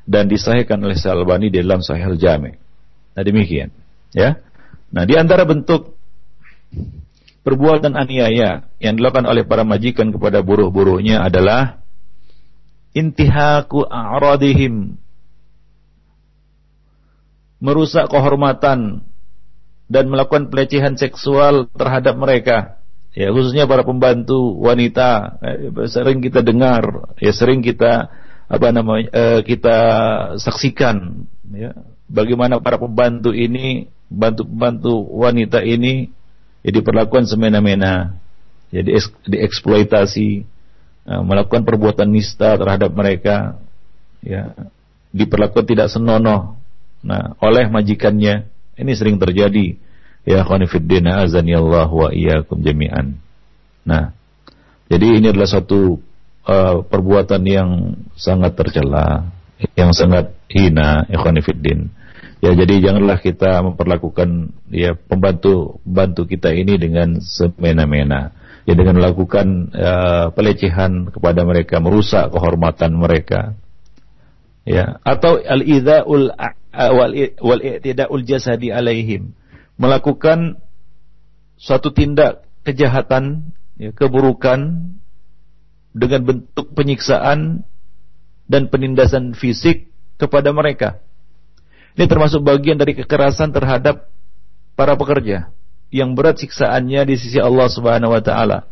dan disahihkan oleh Syalbani di dalam Sahih Al Jami. Nah demikian, ya. Nah di antara bentuk perbuatan aniaya yang dilakukan oleh para majikan kepada buruh-buruhnya adalah intihaku a'radihim merusak kehormatan dan melakukan pelecehan seksual terhadap mereka. Ya, khususnya para pembantu wanita eh, sering kita dengar, ya sering kita apa namanya eh, kita saksikan ya bagaimana para pembantu ini bantu-pembantu wanita ini ya diperlakukan semena-mena ya dieksploitasi eh, melakukan perbuatan nista terhadap mereka ya diperlakukan tidak senonoh Nah, oleh majikannya ini sering terjadi. Ya khonifuddin azani Allah wa iyyakum jami'an. Nah, jadi ini adalah satu uh, perbuatan yang sangat tercela, yang sangat hina, khonifuddin. Ya, jadi janganlah kita memperlakukan ya pembantu bantu kita ini dengan semena-mena. Ya dengan melakukan uh, pelecehan kepada mereka, merusak kehormatan mereka. Ya, atau al-idzaul wal i'tida'ul jasadi alaihim. Melakukan suatu tindak kejahatan, ya, keburukan dengan bentuk penyiksaan dan penindasan fisik kepada mereka. Ini termasuk bagian dari kekerasan terhadap para pekerja yang berat siksaannya di sisi Allah Subhanahu wa taala.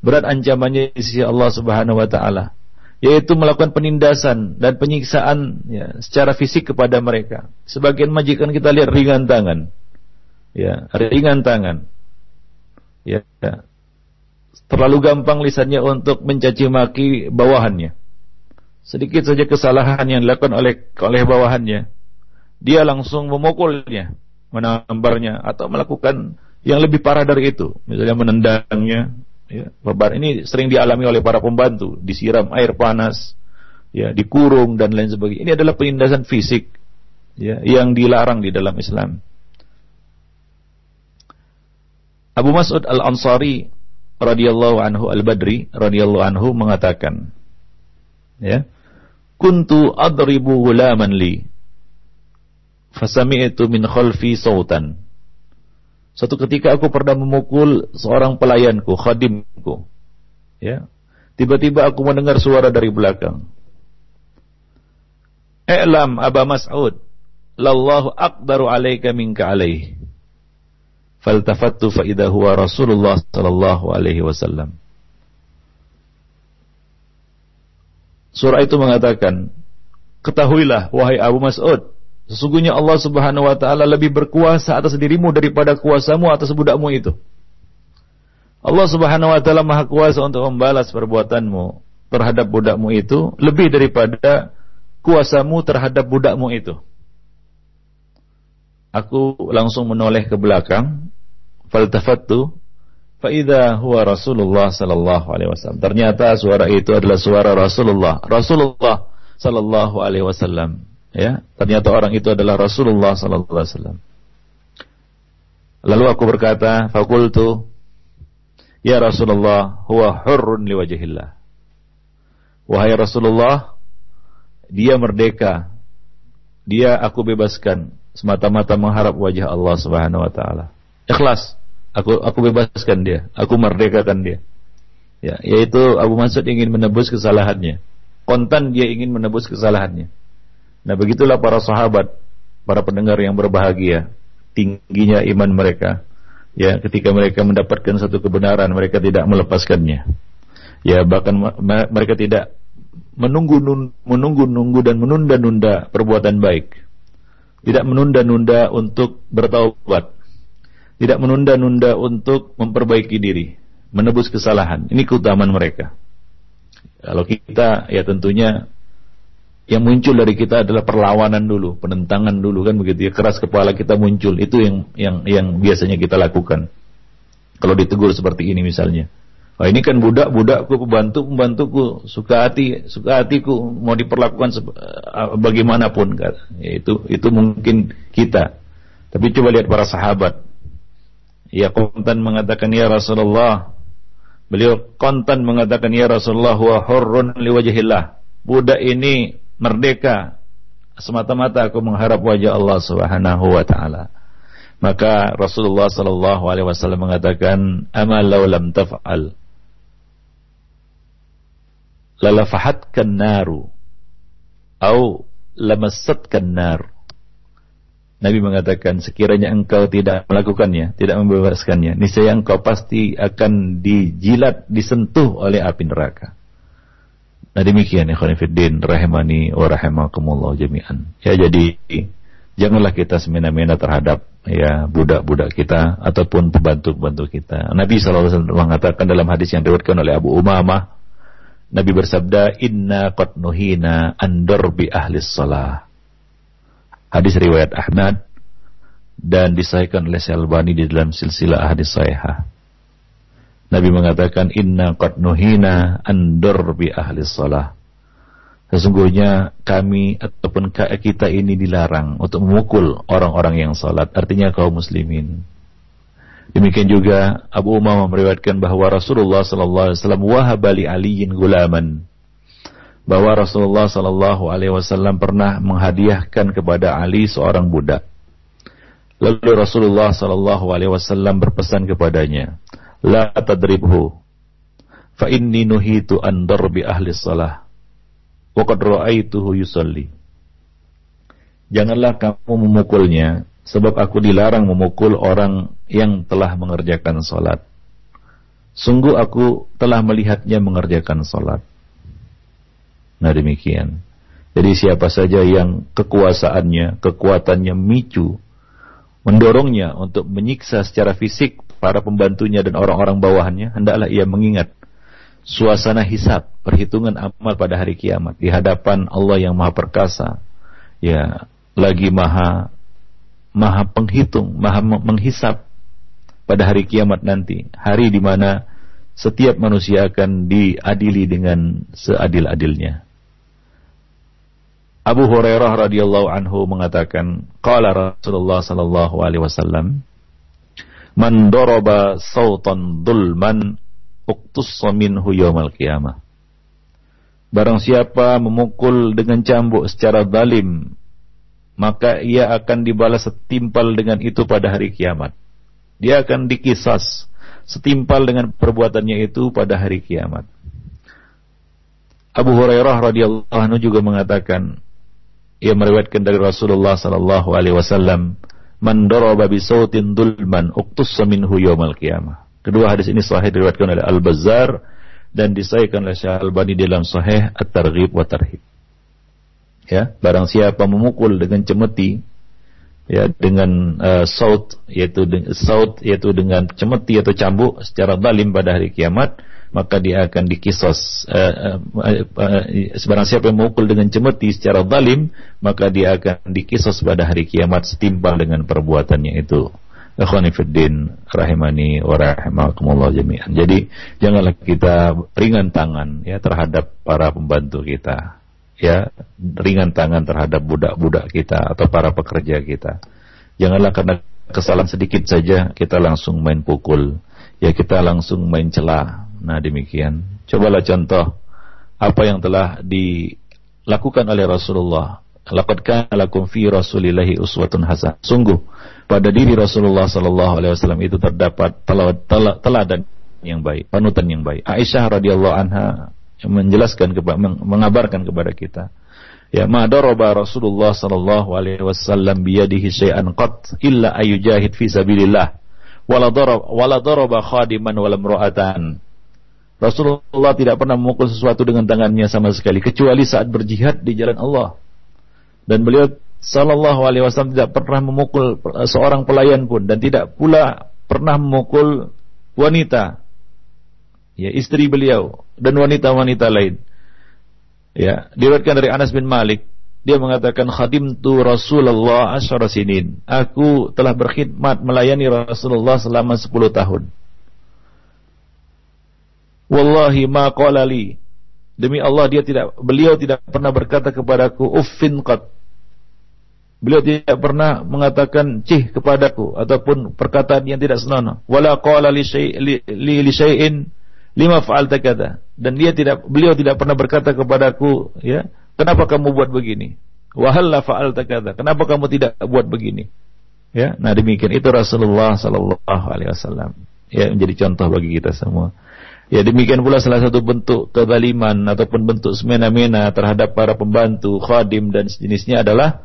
Berat ancamannya di sisi Allah Subhanahu wa taala, yaitu melakukan penindasan dan penyiksaan ya, secara fisik kepada mereka. Sebagian majikan kita lihat ringan tangan. Ya, ringan tangan. Ya, ya. Terlalu gampang lisannya untuk mencaci maki bawahannya. Sedikit saja kesalahan yang dilakukan oleh oleh bawahannya, dia langsung memukulnya, menamparnya atau melakukan yang lebih parah dari itu, misalnya menendangnya. Ya, ini sering dialami oleh para pembantu, disiram air panas, ya, dikurung dan lain sebagainya. Ini adalah penindasan fisik, ya, yang dilarang di dalam Islam. Abu Mas'ud Al-Ansari radhiyallahu anhu Al-Badri radhiyallahu anhu mengatakan, ya, kuntu adribu gulaman li fasami'tu min khalfi sautan Suatu ketika aku pernah memukul seorang pelayanku, khadimku. Ya. Tiba-tiba aku mendengar suara dari belakang. I'lam Aba Mas'ud, lallahu aqdaru alaika minka alaih. Faltafattu fa idza huwa Rasulullah sallallahu alaihi wasallam. Surah itu mengatakan, Ketahuilah wahai Abu Mas'ud, Sesungguhnya Allah Subhanahu wa taala lebih berkuasa atas dirimu daripada kuasamu atas budakmu itu. Allah Subhanahu wa taala Maha kuasa untuk membalas perbuatanmu terhadap budakmu itu lebih daripada kuasamu terhadap budakmu itu. Aku langsung menoleh ke belakang, faltafattu fa idza huwa Rasulullah sallallahu alaihi wasallam. Ternyata suara itu adalah suara Rasulullah, Rasulullah sallallahu alaihi wasallam Ya, ternyata orang itu adalah Rasulullah sallallahu alaihi wasallam. Lalu aku berkata, fakultu, Ya Rasulullah, huwa hurrun liwajihillah. Wahai Rasulullah, dia merdeka. Dia aku bebaskan semata-mata mengharap wajah Allah Subhanahu wa taala. Ikhlas. Aku aku bebaskan dia, aku merdekakan dia. Ya, yaitu Abu Mas'ud ingin menebus kesalahannya. Kontan dia ingin menebus kesalahannya. Nah begitulah para sahabat, para pendengar yang berbahagia, tingginya iman mereka. Ya, ketika mereka mendapatkan satu kebenaran, mereka tidak melepaskannya. Ya, bahkan mereka tidak menunggu menunggu nunggu dan menunda-nunda perbuatan baik. Tidak menunda-nunda untuk bertaubat. Tidak menunda-nunda untuk memperbaiki diri, menebus kesalahan. Ini keutamaan mereka. Kalau kita ya tentunya yang muncul dari kita adalah perlawanan dulu, penentangan dulu kan begitu ya keras kepala kita muncul itu yang yang yang biasanya kita lakukan. Kalau ditegur seperti ini misalnya, oh ini kan budak budakku pembantu pembantuku suka hati suka hatiku mau diperlakukan eh, bagaimanapun kan ya, itu itu mungkin kita. Tapi coba lihat para sahabat. Ya kontan mengatakan ya Rasulullah. Beliau kontan mengatakan ya Rasulullah wa hurrun liwajhillah. Budak ini merdeka semata-mata aku mengharap wajah Allah Subhanahu wa taala. Maka Rasulullah sallallahu alaihi wasallam mengatakan, "Amal law lam taf'al lalafahatkan naru au lamassatkan nar." Nabi mengatakan sekiranya engkau tidak melakukannya, tidak membebaskannya, niscaya engkau pasti akan dijilat, disentuh oleh api neraka. Nah demikian ya khonifuddin rahimani wa rahimakumullah jami'an. Ya jadi janganlah kita semena-mena terhadap ya budak-budak kita ataupun pembantu-pembantu kita. Nabi SAW mengatakan dalam hadis yang diriwayatkan oleh Abu Umamah Nabi bersabda inna qad nuhina an darbi ahli salah. Hadis riwayat Ahmad dan disahkan oleh Syalbani di dalam silsilah hadis sahihah. Nabi mengatakan inna qad nuhina an bi ahli salah. Sesungguhnya kami ataupun kita ini dilarang untuk memukul orang-orang yang salat, artinya kaum muslimin. Demikian juga Abu Umar meriwayatkan bahwa Rasulullah sallallahu alaihi wasallam wahaba li aliyin gulaman bahwa Rasulullah Shallallahu Alaihi Wasallam pernah menghadiahkan kepada Ali seorang budak. Lalu Rasulullah Shallallahu Alaihi Wasallam berpesan kepadanya, la tadribhu, fa inni nuhitu an darbi ahli salah, wa qad ra'aituhu. Janganlah kamu memukulnya, sebab aku dilarang memukul orang yang telah mengerjakan salat. Sungguh aku telah melihatnya mengerjakan salat. Nah demikian. Jadi siapa saja yang kekuasaannya, kekuatannya micu, mendorongnya untuk menyiksa secara fisik para pembantunya dan orang-orang bawahannya, hendaklah ia mengingat suasana hisab, perhitungan amal pada hari kiamat di hadapan Allah yang Maha Perkasa. Ya, lagi Maha Maha penghitung, Maha menghisap pada hari kiamat nanti, hari di mana setiap manusia akan diadili dengan seadil-adilnya. Abu Hurairah radhiyallahu anhu mengatakan, qala Rasulullah sallallahu alaihi wasallam, "Man daraba sautan dulman uqtussa minhu yaumal qiyamah." Barang siapa memukul dengan cambuk secara zalim, maka ia akan dibalas setimpal dengan itu pada hari kiamat. Dia akan dikisas setimpal dengan perbuatannya itu pada hari kiamat. Abu Hurairah radhiyallahu anhu juga mengatakan, ia meriwayatkan dari Rasulullah sallallahu alaihi wasallam, "Man daraba bi sautin dulman uqtussa minhu yaumal qiyamah." Kedua hadis ini sahih diriwayatkan oleh Al-Bazzar dan disahihkan oleh Syekh Al-Albani dalam Sahih At-Targhib wa Tarhib. Ya, barang siapa memukul dengan cemeti ya dengan uh, saut yaitu saut yaitu dengan cemeti atau cambuk secara zalim pada hari kiamat maka dia akan dikisos uh, uh, uh, sebarang siapa yang memukul dengan cemeti secara zalim maka dia akan dikisos pada hari kiamat setimpal dengan perbuatannya itu Akhwanifiddin rahimani wa rahimakumullah jami'an. Jadi janganlah kita ringan tangan ya terhadap para pembantu kita. Ya, ringan tangan terhadap budak-budak kita atau para pekerja kita. Janganlah karena kesalahan sedikit saja kita langsung main pukul. Ya kita langsung main celah Nah demikian. Cobalah contoh apa yang telah dilakukan oleh Rasulullah. Laqad kana lakum fi Rasulillahi uswatun hasan. Sungguh pada diri Rasulullah sallallahu alaihi wasallam itu terdapat teladan yang baik, panutan yang baik. Aisyah radhiyallahu anha menjelaskan mengabarkan kepada kita Ya ma daraba Rasulullah sallallahu alaihi wasallam biyadihi syai'an qat illa ayujahid fi sabilillah wala daraba wala daraba khadiman wala imra'atan Rasulullah tidak pernah memukul sesuatu dengan tangannya sama sekali kecuali saat berjihad di jalan Allah. Dan beliau sallallahu alaihi wasallam tidak pernah memukul seorang pelayan pun dan tidak pula pernah memukul wanita. Ya, istri beliau dan wanita-wanita lain. Ya, diriwayatkan dari Anas bin Malik, dia mengatakan khadim tu Rasulullah asyara sinin. Aku telah berkhidmat melayani Rasulullah selama 10 tahun. Wallahi ma qala li. Demi Allah dia tidak beliau tidak pernah berkata kepadaku uffin. Beliau tidak pernah mengatakan cih kepadaku ataupun perkataan yang tidak senonoh. Wala qala li li syai'in lima fa'alta kata. Dan dia tidak beliau tidak pernah berkata kepadaku ya, kenapa kamu buat begini? Wahalla fa'alta kata. Kenapa kamu tidak buat begini? Ya, nah demikian itu Rasulullah sallallahu alaihi wasallam. Ya menjadi contoh bagi kita semua. Ya demikian pula salah satu bentuk kezaliman ataupun bentuk semena-mena terhadap para pembantu, khadim dan sejenisnya adalah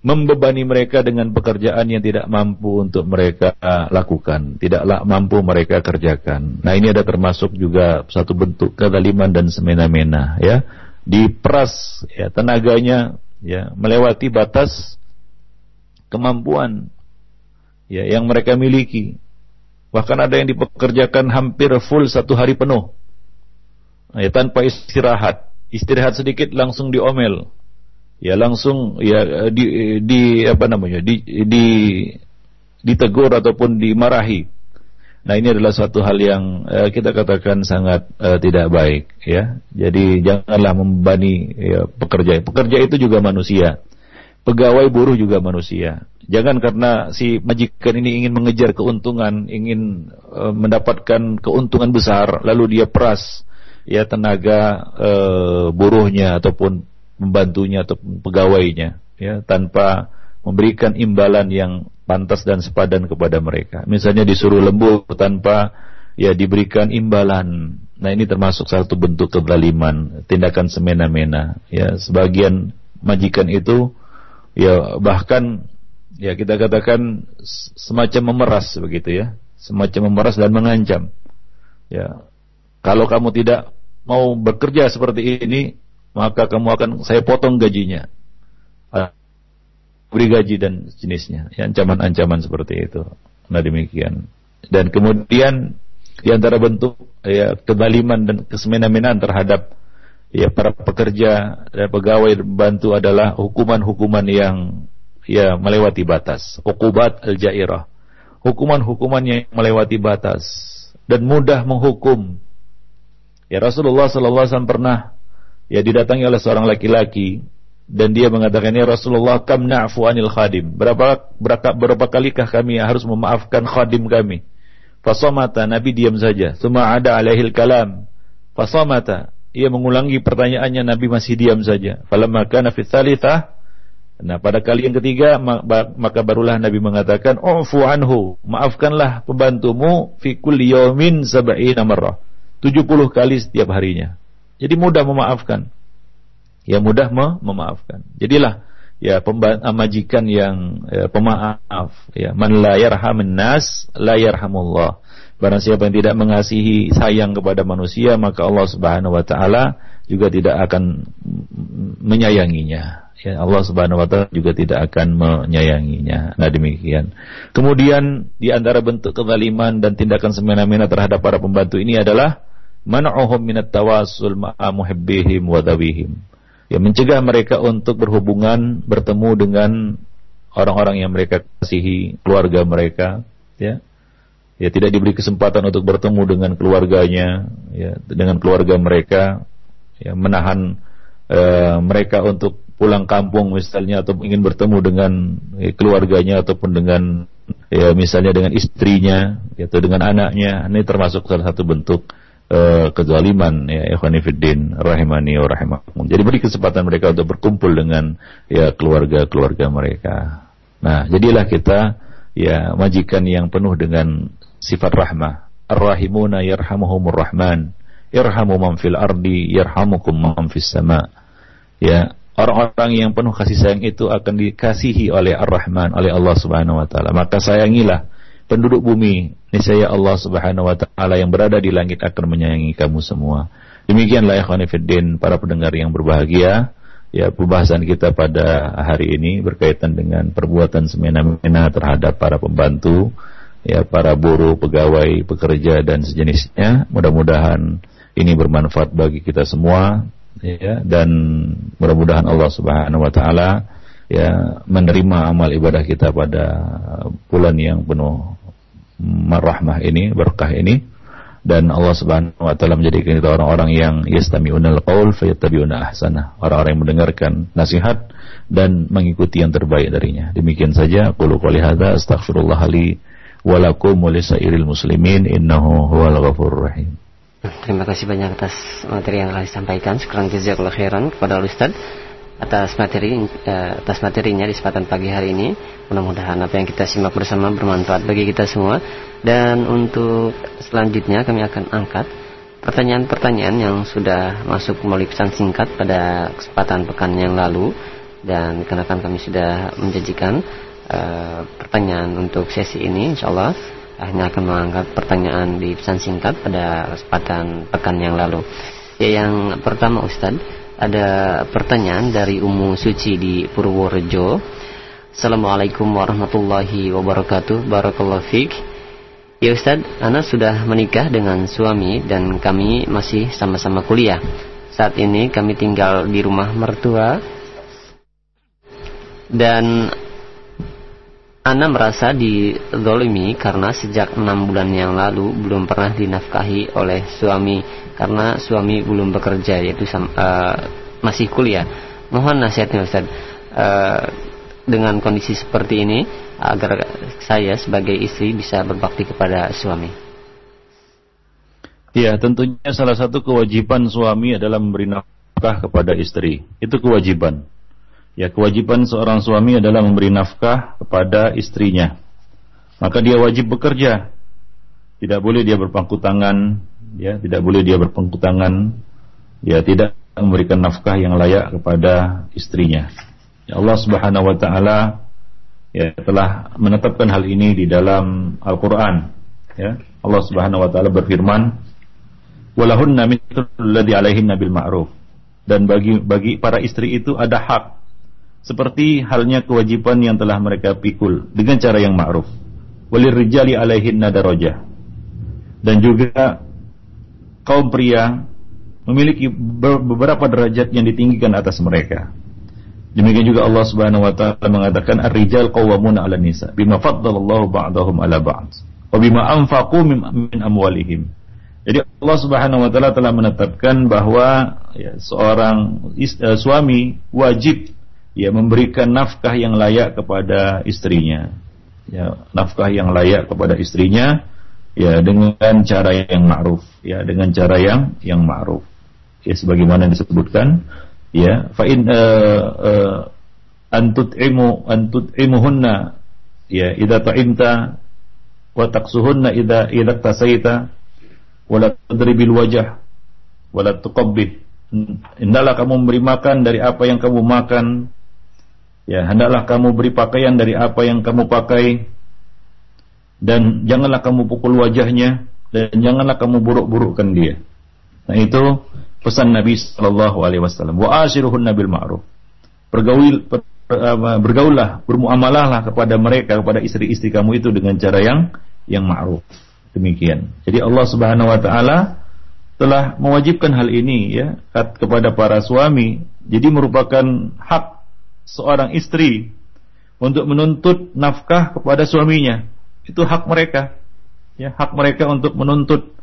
membebani mereka dengan pekerjaan yang tidak mampu untuk mereka lakukan, tidaklah mampu mereka kerjakan. Nah ini ada termasuk juga satu bentuk kezaliman dan semena-mena ya. Diperas ya tenaganya ya melewati batas kemampuan ya yang mereka miliki Bahkan ada yang dipekerjakan hampir full satu hari penuh. Ya, tanpa istirahat. Istirahat sedikit langsung diomel. Ya langsung ya di, di apa namanya di, di ditegur ataupun dimarahi. Nah ini adalah suatu hal yang uh, kita katakan sangat uh, tidak baik ya. Jadi janganlah membebani ya, pekerja. Pekerja itu juga manusia. Pegawai buruh juga manusia. Jangan karena si majikan ini ingin mengejar keuntungan, ingin e, mendapatkan keuntungan besar, lalu dia peras, ya tenaga e, buruhnya ataupun membantunya atau pegawainya ya tanpa memberikan imbalan yang pantas dan sepadan kepada mereka. Misalnya disuruh lembur tanpa ya diberikan imbalan. Nah, ini termasuk satu bentuk kezaliman, tindakan semena-mena. Ya, sebagian majikan itu ya bahkan ya kita katakan semacam memeras begitu ya, semacam memeras dan mengancam. Ya. Kalau kamu tidak mau bekerja seperti ini, maka kamu akan saya potong gajinya. Beri gaji dan jenisnya. Ya, ancaman-ancaman seperti itu. Nah demikian. Dan kemudian di antara bentuk ya kebaliman dan kesemena-menaan terhadap ya para pekerja dan pegawai bantu adalah hukuman-hukuman yang ya melewati batas. Hukubat al-jairah. Hukuman-hukuman yang melewati batas. Dan mudah menghukum. Ya Rasulullah sallallahu alaihi wasallam pernah ya didatangi oleh seorang laki-laki. Dan dia mengatakan ya Rasulullah kam na'fu anil khadim? Berapa berapa berapa kalikah kami harus memaafkan khadim kami? Fasamata nabi diam saja. Semua ada alaihil kalam. Fasamata ia mengulangi pertanyaannya nabi masih diam saja. Falamma kana fi tsalitsah nah pada kali yang ketiga maka barulah nabi mengatakan ufu anhu maafkanlah pembantumu fi kulli yaumin sab'ina marrah 70 kali setiap harinya jadi mudah memaafkan ya mudah memaafkan. Jadilah ya majikan yang ya, pemaaf ya man la yarhamun nas la yarhamullah. Barang siapa yang tidak mengasihi sayang kepada manusia maka Allah Subhanahu wa taala juga tidak akan menyayanginya. Ya, Allah Subhanahu wa taala juga tidak akan menyayanginya. Nah, demikian. Kemudian di antara bentuk kezaliman dan tindakan semena-mena terhadap para pembantu ini adalah man'uhum minat tawasul ma'a muhibbihim wa dawihim ya mencegah mereka untuk berhubungan bertemu dengan orang-orang yang mereka kasihi keluarga mereka ya ya tidak diberi kesempatan untuk bertemu dengan keluarganya ya dengan keluarga mereka ya menahan uh, mereka untuk pulang kampung misalnya atau ingin bertemu dengan ya, keluarganya ataupun dengan ya misalnya dengan istrinya ya, atau dengan anaknya ini termasuk salah satu bentuk uh, kezaliman ya ikhwanifiddin rahimani wa rahimakum. Jadi beri kesempatan mereka untuk berkumpul dengan ya keluarga-keluarga mereka. Nah, jadilah kita ya majikan yang penuh dengan sifat rahmah. Ar-rahimuna yarhamuhumur rahman. Irhamu man fil ardi yarhamukum man fis sama. Ya, orang-orang yang penuh kasih sayang itu akan dikasihi oleh Ar-Rahman, oleh Allah Subhanahu wa taala. Maka sayangilah penduduk bumi, niscaya Allah Subhanahu wa taala yang berada di langit akan menyayangi kamu semua. Demikianlah ya fiddin para pendengar yang berbahagia. Ya, pembahasan kita pada hari ini berkaitan dengan perbuatan semena-mena terhadap para pembantu, ya para buruh, pegawai, pekerja dan sejenisnya. Mudah-mudahan ini bermanfaat bagi kita semua ya dan mudah-mudahan Allah Subhanahu wa taala ya menerima amal ibadah kita pada bulan yang penuh marahmah ini, berkah ini dan Allah Subhanahu wa taala menjadikan kita orang-orang yang yastami'unal qaul fayattabi'una ahsana, orang-orang yang mendengarkan nasihat dan mengikuti yang terbaik darinya. Demikian saja qulu qouli hadza astaghfirullah li wa lakum wa muslimin innahu huwal ghafurur rahim. Terima kasih banyak atas materi yang telah disampaikan. Sekarang jazakallahu khairan kepada Ustaz atas materi uh, atas materinya di kesempatan pagi hari ini. Mudah-mudahan apa yang kita simak bersama bermanfaat bagi kita semua. Dan untuk selanjutnya kami akan angkat pertanyaan-pertanyaan yang sudah masuk melalui pesan singkat pada kesempatan pekan yang lalu dan karena kami sudah menjanjikan uh, pertanyaan untuk sesi ini insyaallah hanya akan mengangkat pertanyaan di pesan singkat pada kesempatan pekan yang lalu. Ya, yang pertama Ustadz ada pertanyaan dari Ummu Suci di Purworejo. Assalamualaikum warahmatullahi wabarakatuh. Barakallahu fiik. Ya Ustaz, Ana sudah menikah dengan suami dan kami masih sama-sama kuliah. Saat ini kami tinggal di rumah mertua dan Ana merasa dizolimi karena sejak enam bulan yang lalu belum pernah dinafkahi oleh suami karena suami belum bekerja yaitu uh, masih kuliah. Mohon nasihatnya Ustaz uh, dengan kondisi seperti ini agar saya sebagai istri bisa berbakti kepada suami. Ya, tentunya salah satu kewajiban suami adalah memberi nafkah kepada istri. Itu kewajiban. Ya, kewajiban seorang suami adalah memberi nafkah kepada istrinya. Maka dia wajib bekerja. Tidak boleh dia berpangku tangan, ya, tidak boleh dia berpangku tangan, ya, tidak memberikan nafkah yang layak kepada istrinya. Ya Allah Subhanahu wa taala ya telah menetapkan hal ini di dalam Al-Qur'an. Ya, Allah Subhanahu wa taala berfirman, "Walahunna mithlul ladzi 'alaihinna bil ma'ruf." Dan bagi bagi para istri itu ada hak seperti halnya kewajiban yang telah mereka pikul dengan cara yang ma'ruf. Walir rijali 'alaihinna. Dan juga kaum pria memiliki beberapa derajat yang ditinggikan atas mereka. Demikian juga Allah Subhanahu wa taala mengatakan ar-rijal qawwamuna 'alan nisa bima faddalallahu ba'dahum 'ala ba'd wa bima anfaqu min amwalihim. Jadi Allah Subhanahu wa taala telah menetapkan bahwa ya, seorang is, uh, suami wajib ya memberikan nafkah yang layak kepada istrinya. Ya, nafkah yang layak kepada istrinya ya dengan cara yang ma'ruf, ya dengan cara yang yang ma'ruf. Ya sebagaimana disebutkan ya fa in uh, uh, antut imu antut imuhunna ya idza ta'imta wa taqsuhunna idza idza tasaita wala tadribil wajah wala tuqabbih hendaklah kamu memberi makan dari apa yang kamu makan ya hendaklah kamu beri pakaian dari apa yang kamu pakai dan janganlah kamu pukul wajahnya dan janganlah kamu buruk-burukkan dia nah itu pesan Nabi Shallallahu Alaihi Wasallam. Wa ashiruhun nabil ma'ruf. Bergaul, ber, bergaullah, bermuamalahlah kepada mereka, kepada istri-istri kamu itu dengan cara yang yang ma'ruf. Demikian. Jadi Allah Subhanahu Wa Taala telah mewajibkan hal ini ya kepada para suami. Jadi merupakan hak seorang istri untuk menuntut nafkah kepada suaminya. Itu hak mereka. Ya, hak mereka untuk menuntut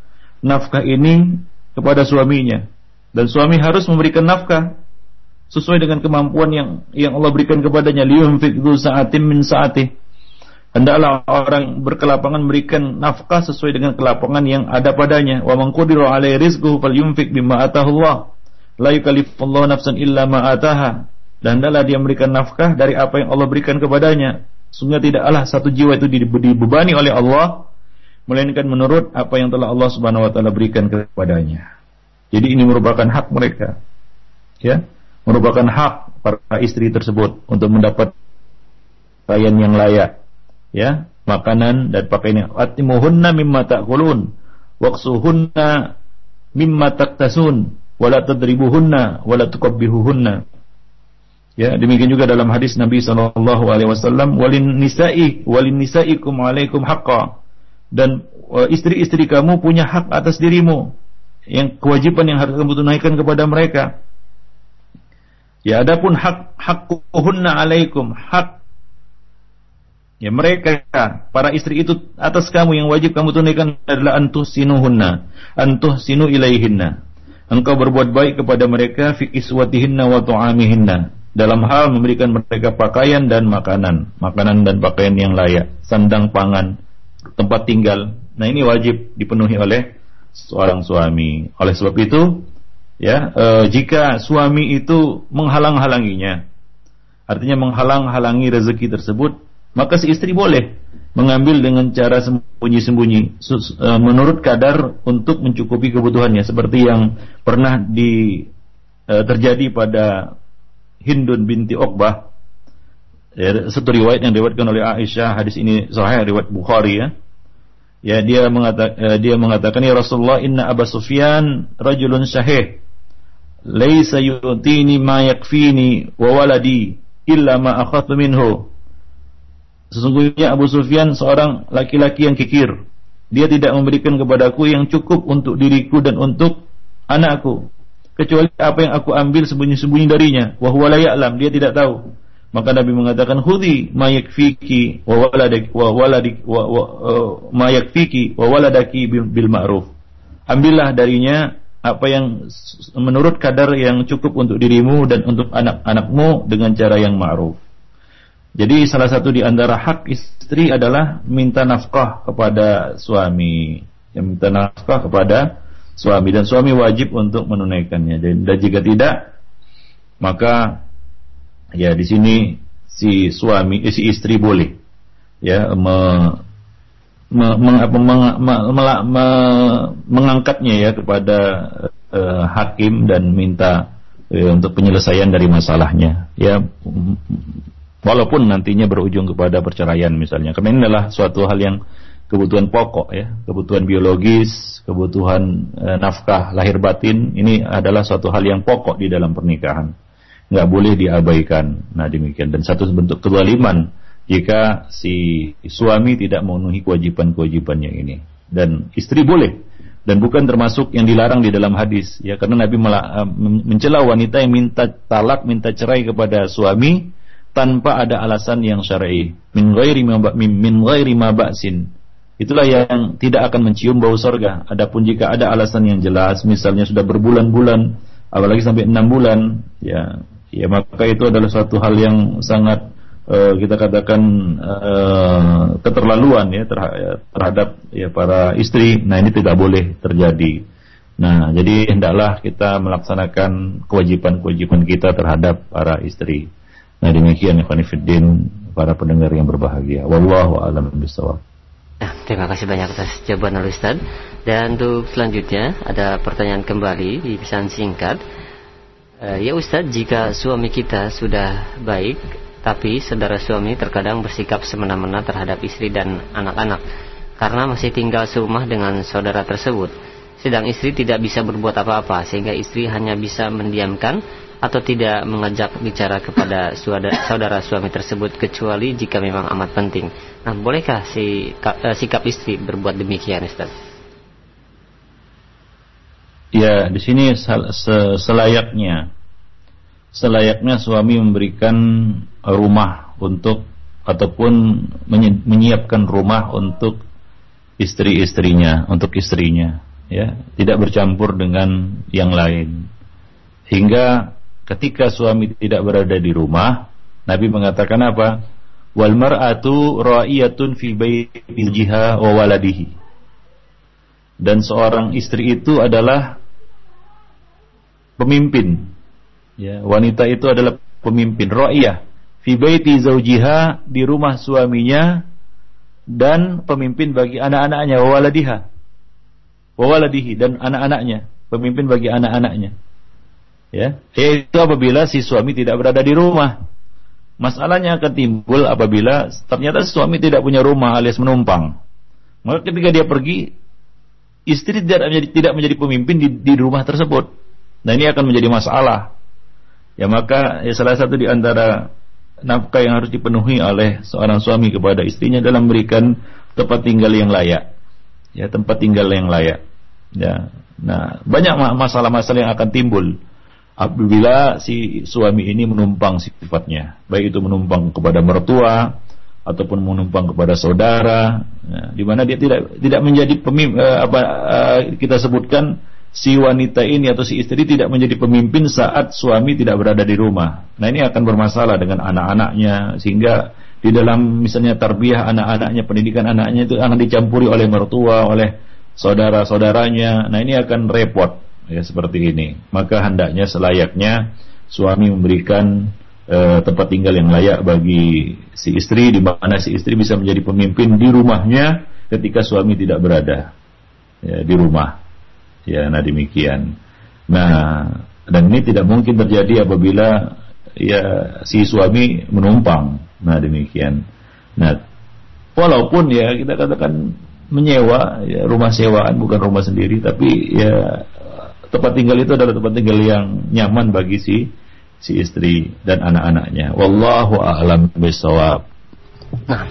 nafkah ini kepada suaminya. Dan suami harus memberikan nafkah sesuai dengan kemampuan yang yang Allah berikan kepadanya. Liyunfiq dzu sa'atin min sa'atih. Hendaklah orang berkelapangan memberikan nafkah sesuai dengan kelapangan yang ada padanya. Wa man qadira rizquhu falyunfiq bima atahu Allah. La yukallifullahu nafsan illa ma ataha dan hendaklah dia memberikan nafkah dari apa yang Allah berikan kepadanya sungguh tidaklah satu jiwa itu dibebani oleh Allah melainkan menurut apa yang telah Allah Subhanahu wa taala berikan kepadanya jadi ini merupakan hak mereka. Ya, merupakan hak para istri tersebut untuk mendapat pakaian yang layak. Ya, makanan dan pakaian yang atimuhunna mimma ta'kulun waqsuhunna mimma taktasun wala tadribuhunna wala tukabbihuhunna Ya, demikian juga dalam hadis Nabi sallallahu alaihi wasallam walin nisa'i walin nisa'ikum alaikum haqqa. Dan uh, istri-istri kamu punya hak atas dirimu yang kewajiban yang harus kamu tunaikan kepada mereka. Ya adapun hak hakkuhunna alaikum hak ya mereka para istri itu atas kamu yang wajib kamu tunaikan adalah antuh sinuhunna antuh sinu ilaihinna. Engkau berbuat baik kepada mereka fi iswatihinna wa tu'amihinna dalam hal memberikan mereka pakaian dan makanan makanan dan pakaian yang layak sandang pangan tempat tinggal nah ini wajib dipenuhi oleh seorang suami. Oleh sebab itu, ya, e, jika suami itu menghalang-halanginya, artinya menghalang-halangi rezeki tersebut, maka si istri boleh mengambil dengan cara sembunyi-sembunyi e, menurut kadar untuk mencukupi kebutuhannya seperti yang pernah di e, terjadi pada Hindun binti Uqbah ya, satu riwayat yang diriwayatkan oleh Aisyah hadis ini sahih riwayat Bukhari ya Ya dia mengatakan uh, dia mengatakan ya Rasulullah inna Abu Sufyan rajulun syahih laisa yu'tini ma yakfini wa waladi illa ma akhadtu minhu. Sesungguhnya Abu Sufyan seorang laki-laki yang kikir. Dia tidak memberikan kepadaku yang cukup untuk diriku dan untuk anakku kecuali apa yang aku ambil sembunyi-sembunyi darinya. Wa huwa la ya'lam, dia tidak tahu. Maka Nabi mengatakan hudi mayakfiki wa waladik wa waladik wa, wa uh, mayakfiki wa waladaki bil, bil ma'ruf. Ambillah darinya apa yang menurut kadar yang cukup untuk dirimu dan untuk anak-anakmu dengan cara yang ma'ruf. Jadi salah satu di antara hak istri adalah minta nafkah kepada suami, yang minta nafkah kepada suami. Dan suami wajib untuk menunaikannya. Dan, dan jika tidak maka ya di sini si suami eh, si istri boleh ya me, me, me, me, me, me, me, mengangkatnya ya kepada uh, hakim dan minta uh, untuk penyelesaian dari masalahnya ya. Walaupun nantinya berujung kepada perceraian misalnya. Karena ini adalah suatu hal yang kebutuhan pokok ya, kebutuhan biologis, kebutuhan e, nafkah lahir batin ini adalah suatu hal yang pokok di dalam pernikahan. Nggak boleh diabaikan. Nah demikian. Dan satu bentuk kezaliman jika si suami tidak memenuhi kewajiban-kewajibannya ini. Dan istri boleh. Dan bukan termasuk yang dilarang di dalam hadis ya. Karena Nabi e, mencela wanita yang minta talak minta cerai kepada suami tanpa ada alasan yang syar'i. Min ghairi min ghairi ma ba'sin itulah yang tidak akan mencium bau sorga. Adapun jika ada alasan yang jelas, misalnya sudah berbulan-bulan, apalagi sampai enam bulan, ya, ya maka itu adalah suatu hal yang sangat uh, kita katakan uh, keterlaluan ya terhadap ya para istri. Nah ini tidak boleh terjadi. Nah jadi hendaklah kita melaksanakan kewajiban-kewajiban kita terhadap para istri. Nah demikian Ikhwanifiddin para pendengar yang berbahagia. Wallahu a'lam bishawab. Nah, terima kasih banyak atas jawaban Al Ustaz. Dan untuk selanjutnya ada pertanyaan kembali di pesan singkat. Uh, ya Ustaz, jika suami kita sudah baik, tapi saudara suami terkadang bersikap semena-mena terhadap istri dan anak-anak karena masih tinggal serumah dengan saudara tersebut. Sedang istri tidak bisa berbuat apa-apa sehingga istri hanya bisa mendiamkan atau tidak mengajak bicara kepada saudara, suami tersebut kecuali jika memang amat penting. Nah, bolehkah si uh, sikap istri berbuat demikian, Ustaz? Ya, di sini selayaknya selayaknya suami memberikan rumah untuk ataupun menyiapkan rumah untuk istri-istrinya, untuk istrinya, ya, tidak bercampur dengan yang lain. Hingga ketika suami tidak berada di rumah, Nabi mengatakan apa? Wal mar'atu ra'iyatun fi baitiha wa waladihi. Dan seorang istri itu adalah pemimpin. Ya, wanita itu adalah pemimpin ra'iyah fi baiti zaujiha di rumah suaminya dan pemimpin bagi anak-anaknya wa waladiha. Wa waladihi dan anak-anaknya, pemimpin bagi anak-anaknya ya. Yaitu apabila si suami tidak berada di rumah. Masalahnya akan timbul apabila ternyata suami tidak punya rumah alias menumpang. Maka ketika dia pergi istri tidak menjadi, tidak menjadi pemimpin di, di rumah tersebut. Nah ini akan menjadi masalah. Ya maka ya salah satu di antara nafkah yang harus dipenuhi oleh seorang suami kepada istrinya dalam memberikan tempat tinggal yang layak. Ya tempat tinggal yang layak. Ya. Nah banyak masalah-masalah yang akan timbul apabila si suami ini menumpang sifatnya, baik itu menumpang kepada mertua ataupun menumpang kepada saudara, ya, di mana dia tidak tidak menjadi pemimpin eh, apa eh, kita sebutkan si wanita ini atau si istri tidak menjadi pemimpin saat suami tidak berada di rumah. Nah ini akan bermasalah dengan anak-anaknya sehingga di dalam misalnya tarbiyah anak-anaknya, pendidikan anaknya itu akan dicampuri oleh mertua, oleh saudara-saudaranya. Nah ini akan repot ya seperti ini. Maka hendaknya selayaknya suami memberikan e, tempat tinggal yang layak bagi si istri di mana si istri bisa menjadi pemimpin di rumahnya ketika suami tidak berada ya, di rumah. Ya nah demikian. Nah dan ini tidak mungkin terjadi apabila ya si suami menumpang. Nah demikian. Nah walaupun ya kita katakan menyewa ya rumah sewaan bukan rumah sendiri tapi ya tempat tinggal itu adalah tempat tinggal yang nyaman bagi si si istri dan anak-anaknya. Wallahu a'lam bishawab. Nah,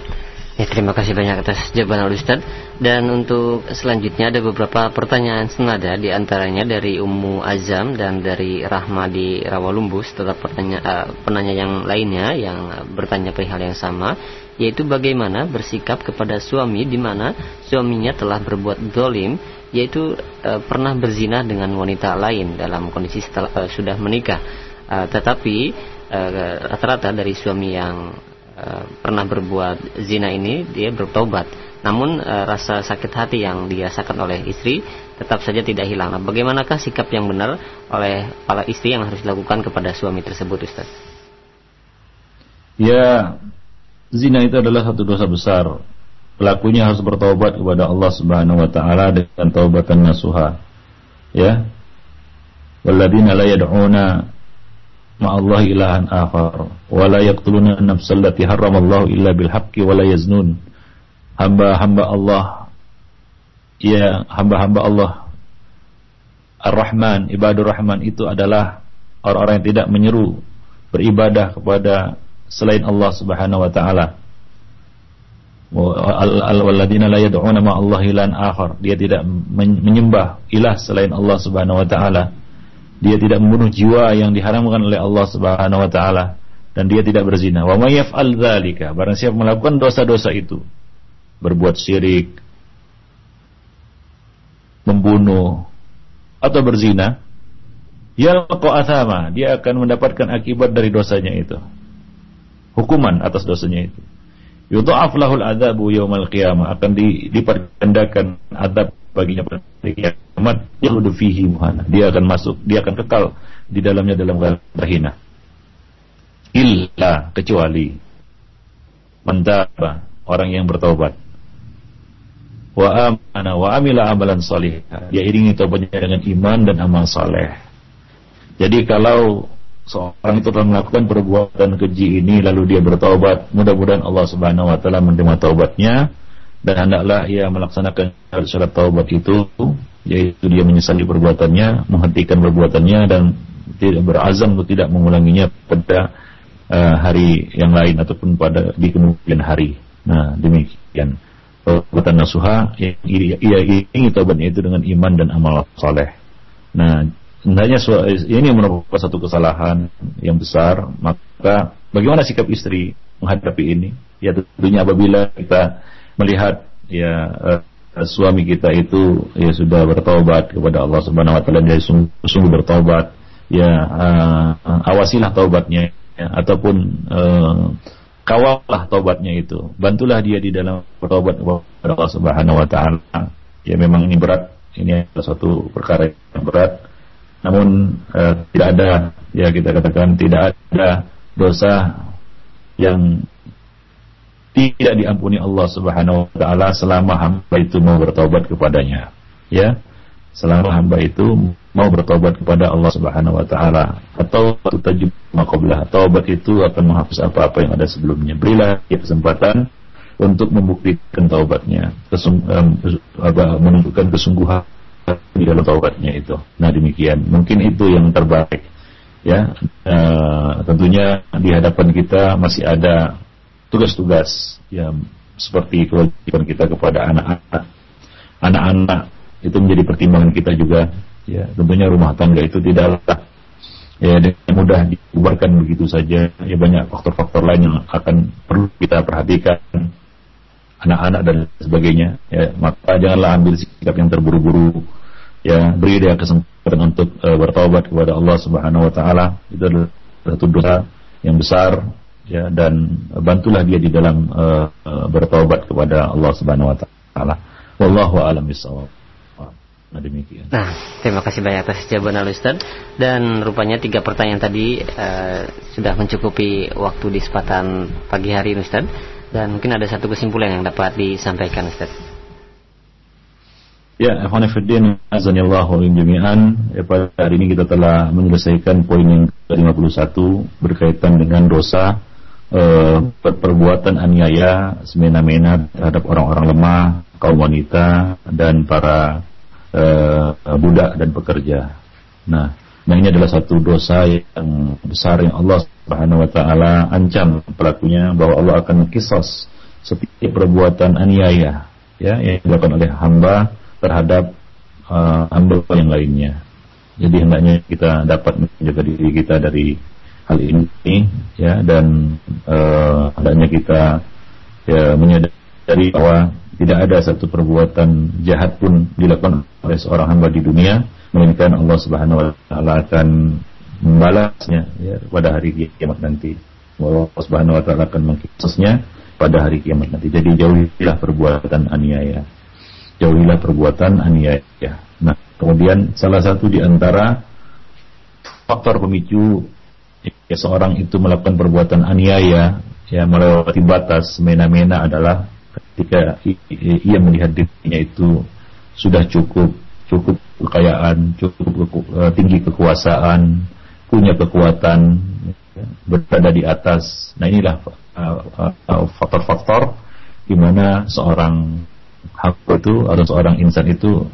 ya terima kasih banyak atas jawaban Ustaz. Dan untuk selanjutnya ada beberapa pertanyaan senada di antaranya dari Ummu Azam dan dari Rahma di Rawalumbu setelah pertanyaan uh, penanya yang lainnya yang bertanya perihal yang sama yaitu bagaimana bersikap kepada suami di mana suaminya telah berbuat dolim yaitu e, pernah berzina dengan wanita lain dalam kondisi setelah e, sudah menikah. E, tetapi rata-rata dari suami yang e, pernah berbuat zina ini dia bertobat. Namun e, rasa sakit hati yang dirasakan oleh istri tetap saja tidak hilang. Nah, bagaimanakah sikap yang benar oleh para istri yang harus dilakukan kepada suami tersebut, Ustaz? Ya, zina itu adalah satu dosa besar. Pelakunya harus bertobat kepada Allah Subhanahu wa taala dengan taubatan nasuha. Ya. Walladzina la yad'una ma'allahi ilahan akhar wa la yaqtuluna an-nafsa allati harramallahu illa bil haqqi wa la yaznun. Hamba-hamba Allah ya hamba-hamba Allah Ar-Rahman, ibadur Rahman itu adalah orang-orang yang tidak menyeru beribadah kepada selain Allah Subhanahu wa taala. Al-walladzina la yad'una ma Allah ilan akhar. Dia tidak menyembah ilah selain Allah Subhanahu wa taala. Dia tidak membunuh jiwa yang diharamkan oleh Allah Subhanahu wa taala dan dia tidak berzina. Wa may yaf'al dzalika, barang siapa melakukan dosa-dosa itu, berbuat syirik, membunuh atau berzina, yalqa athama, dia akan mendapatkan akibat dari dosanya itu hukuman atas dosanya itu. Yudha'af lahul adzabu yaumal qiyamah. Akan diperkendakan adab baginya pada kiamat. Yakhludu fihi muhana. Dia akan masuk, dia akan kekal di dalamnya dalam keadaan terhina. Illa kecuali mentaba orang yang bertobat. Wa amana wa amila amalan salih dia iringi tobatnya dengan iman dan amal saleh. Jadi kalau seorang itu telah melakukan perbuatan keji ini lalu dia bertaubat. Mudah-mudahan Allah Subhanahu wa taala menerima taubatnya. Dan hendaklah ia melaksanakan syarat taubat itu yaitu dia menyesali perbuatannya menghentikan perbuatannya dan tidak berazam untuk tidak mengulanginya pada uh, hari yang lain ataupun pada di kemudian hari. Nah demikian perbuatan nasuha. Ia, ia ingin taubatnya itu dengan iman dan amal soleh. Nah hendaknya ini merupakan satu kesalahan yang besar, maka bagaimana sikap istri menghadapi ini? Ya tentunya apabila kita melihat ya uh, suami kita itu ya sudah bertobat kepada Allah Subhanahu wa taala dia sungguh, bertobat, ya uh, awasilah taubatnya ya, ataupun uh, kawallah taubatnya itu. Bantulah dia di dalam bertobat kepada Allah Subhanahu wa taala. Ya memang ini berat, ini adalah suatu perkara yang berat namun uh, tidak ada ya kita katakan tidak ada dosa yang tidak diampuni Allah Subhanahu wa taala selama hamba itu mau bertobat kepadanya. Ya. Selama hamba itu mau bertobat kepada Allah Subhanahu wa taala atau tutajib maqablah. Taubat itu akan menghapus apa-apa yang ada sebelumnya. Berilah dia kesempatan untuk membuktikan taubatnya, kesung, um, menunjukkan kesungguhan di dalam taubatnya itu. Nah demikian, mungkin itu yang terbaik. Ya, e, tentunya di hadapan kita masih ada tugas-tugas yang seperti kewajiban kita kepada anak-anak. Anak-anak itu menjadi pertimbangan kita juga. Ya, tentunya rumah tangga itu tidaklah ya dengan mudah dibubarkan begitu saja. Ya banyak faktor-faktor lain yang akan perlu kita perhatikan anak-anak dan sebagainya ya maka janganlah ambil sikap yang terburu-buru ya beri dia kesempatan untuk uh, bertobat kepada Allah Subhanahu wa taala itu adalah satu dosa yang besar ya dan bantulah dia di dalam uh, uh, bertobat kepada Allah Subhanahu wa taala wallahu alam bisawab Nah demikian. Nah, terima kasih banyak atas jawaban Al Ustaz dan rupanya tiga pertanyaan tadi uh, sudah mencukupi waktu di kesempatan pagi hari Ustaz. Dan mungkin ada satu kesimpulan yang dapat disampaikan Ustaz. Ya, Ikhwanifiddin, azanillahu jami'an. Ya, pada hari ini kita telah menyelesaikan poin yang ke-51 berkaitan dengan dosa eh, perbuatan aniaya semena-mena terhadap orang-orang lemah, kaum wanita dan para eh, budak dan pekerja. Nah, Nah ini adalah satu dosa yang besar yang Allah Subhanahu wa taala ancam pelakunya bahwa Allah akan kisos setiap perbuatan aniaya ya yang dilakukan oleh hamba terhadap uh, hamba yang lainnya. Jadi hendaknya kita dapat menjaga diri kita dari hal ini ya dan uh, hendaknya kita ya menyadari bahwa tidak ada satu perbuatan jahat pun dilakukan oleh seorang hamba di dunia melainkan Allah Subhanahu wa taala akan membalasnya ya, pada hari kiamat nanti. Allah Subhanahu wa taala akan mengkisahnya pada hari kiamat nanti. Jadi jauhilah perbuatan aniaya. Jauhilah perbuatan aniaya. Nah, kemudian salah satu di antara faktor pemicu ya, seorang itu melakukan perbuatan aniaya, ya melewati batas mena-mena adalah ketika ia melihat dirinya itu sudah cukup cukup kekayaan, cukup eh, tinggi kekuasaan, punya kekuatan, berada di atas. Nah inilah uh, uh, faktor-faktor di mana seorang hamba itu atau seorang insan itu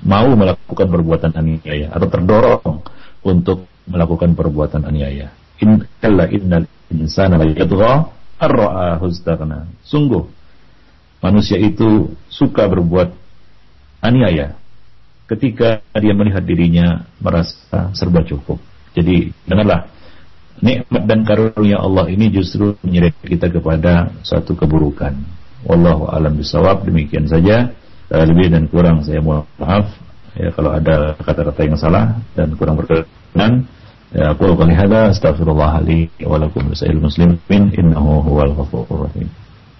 mau melakukan perbuatan aniaya atau terdorong untuk melakukan perbuatan aniaya. In kalla innal insana la yadgha ar-ra'ahu Sungguh manusia itu suka berbuat aniaya ketika dia melihat dirinya merasa serba cukup. Jadi dengarlah nikmat dan karunia Allah ini justru menyeret kita kepada suatu keburukan. Wallahu alam bisawab demikian saja. Lebih dan kurang saya mohon maaf ya kalau ada kata-kata yang salah dan kurang berkenan. Ya, aku qali hada astaghfirullah li wa lakum muslimin innahu huwal ghafurur rahim.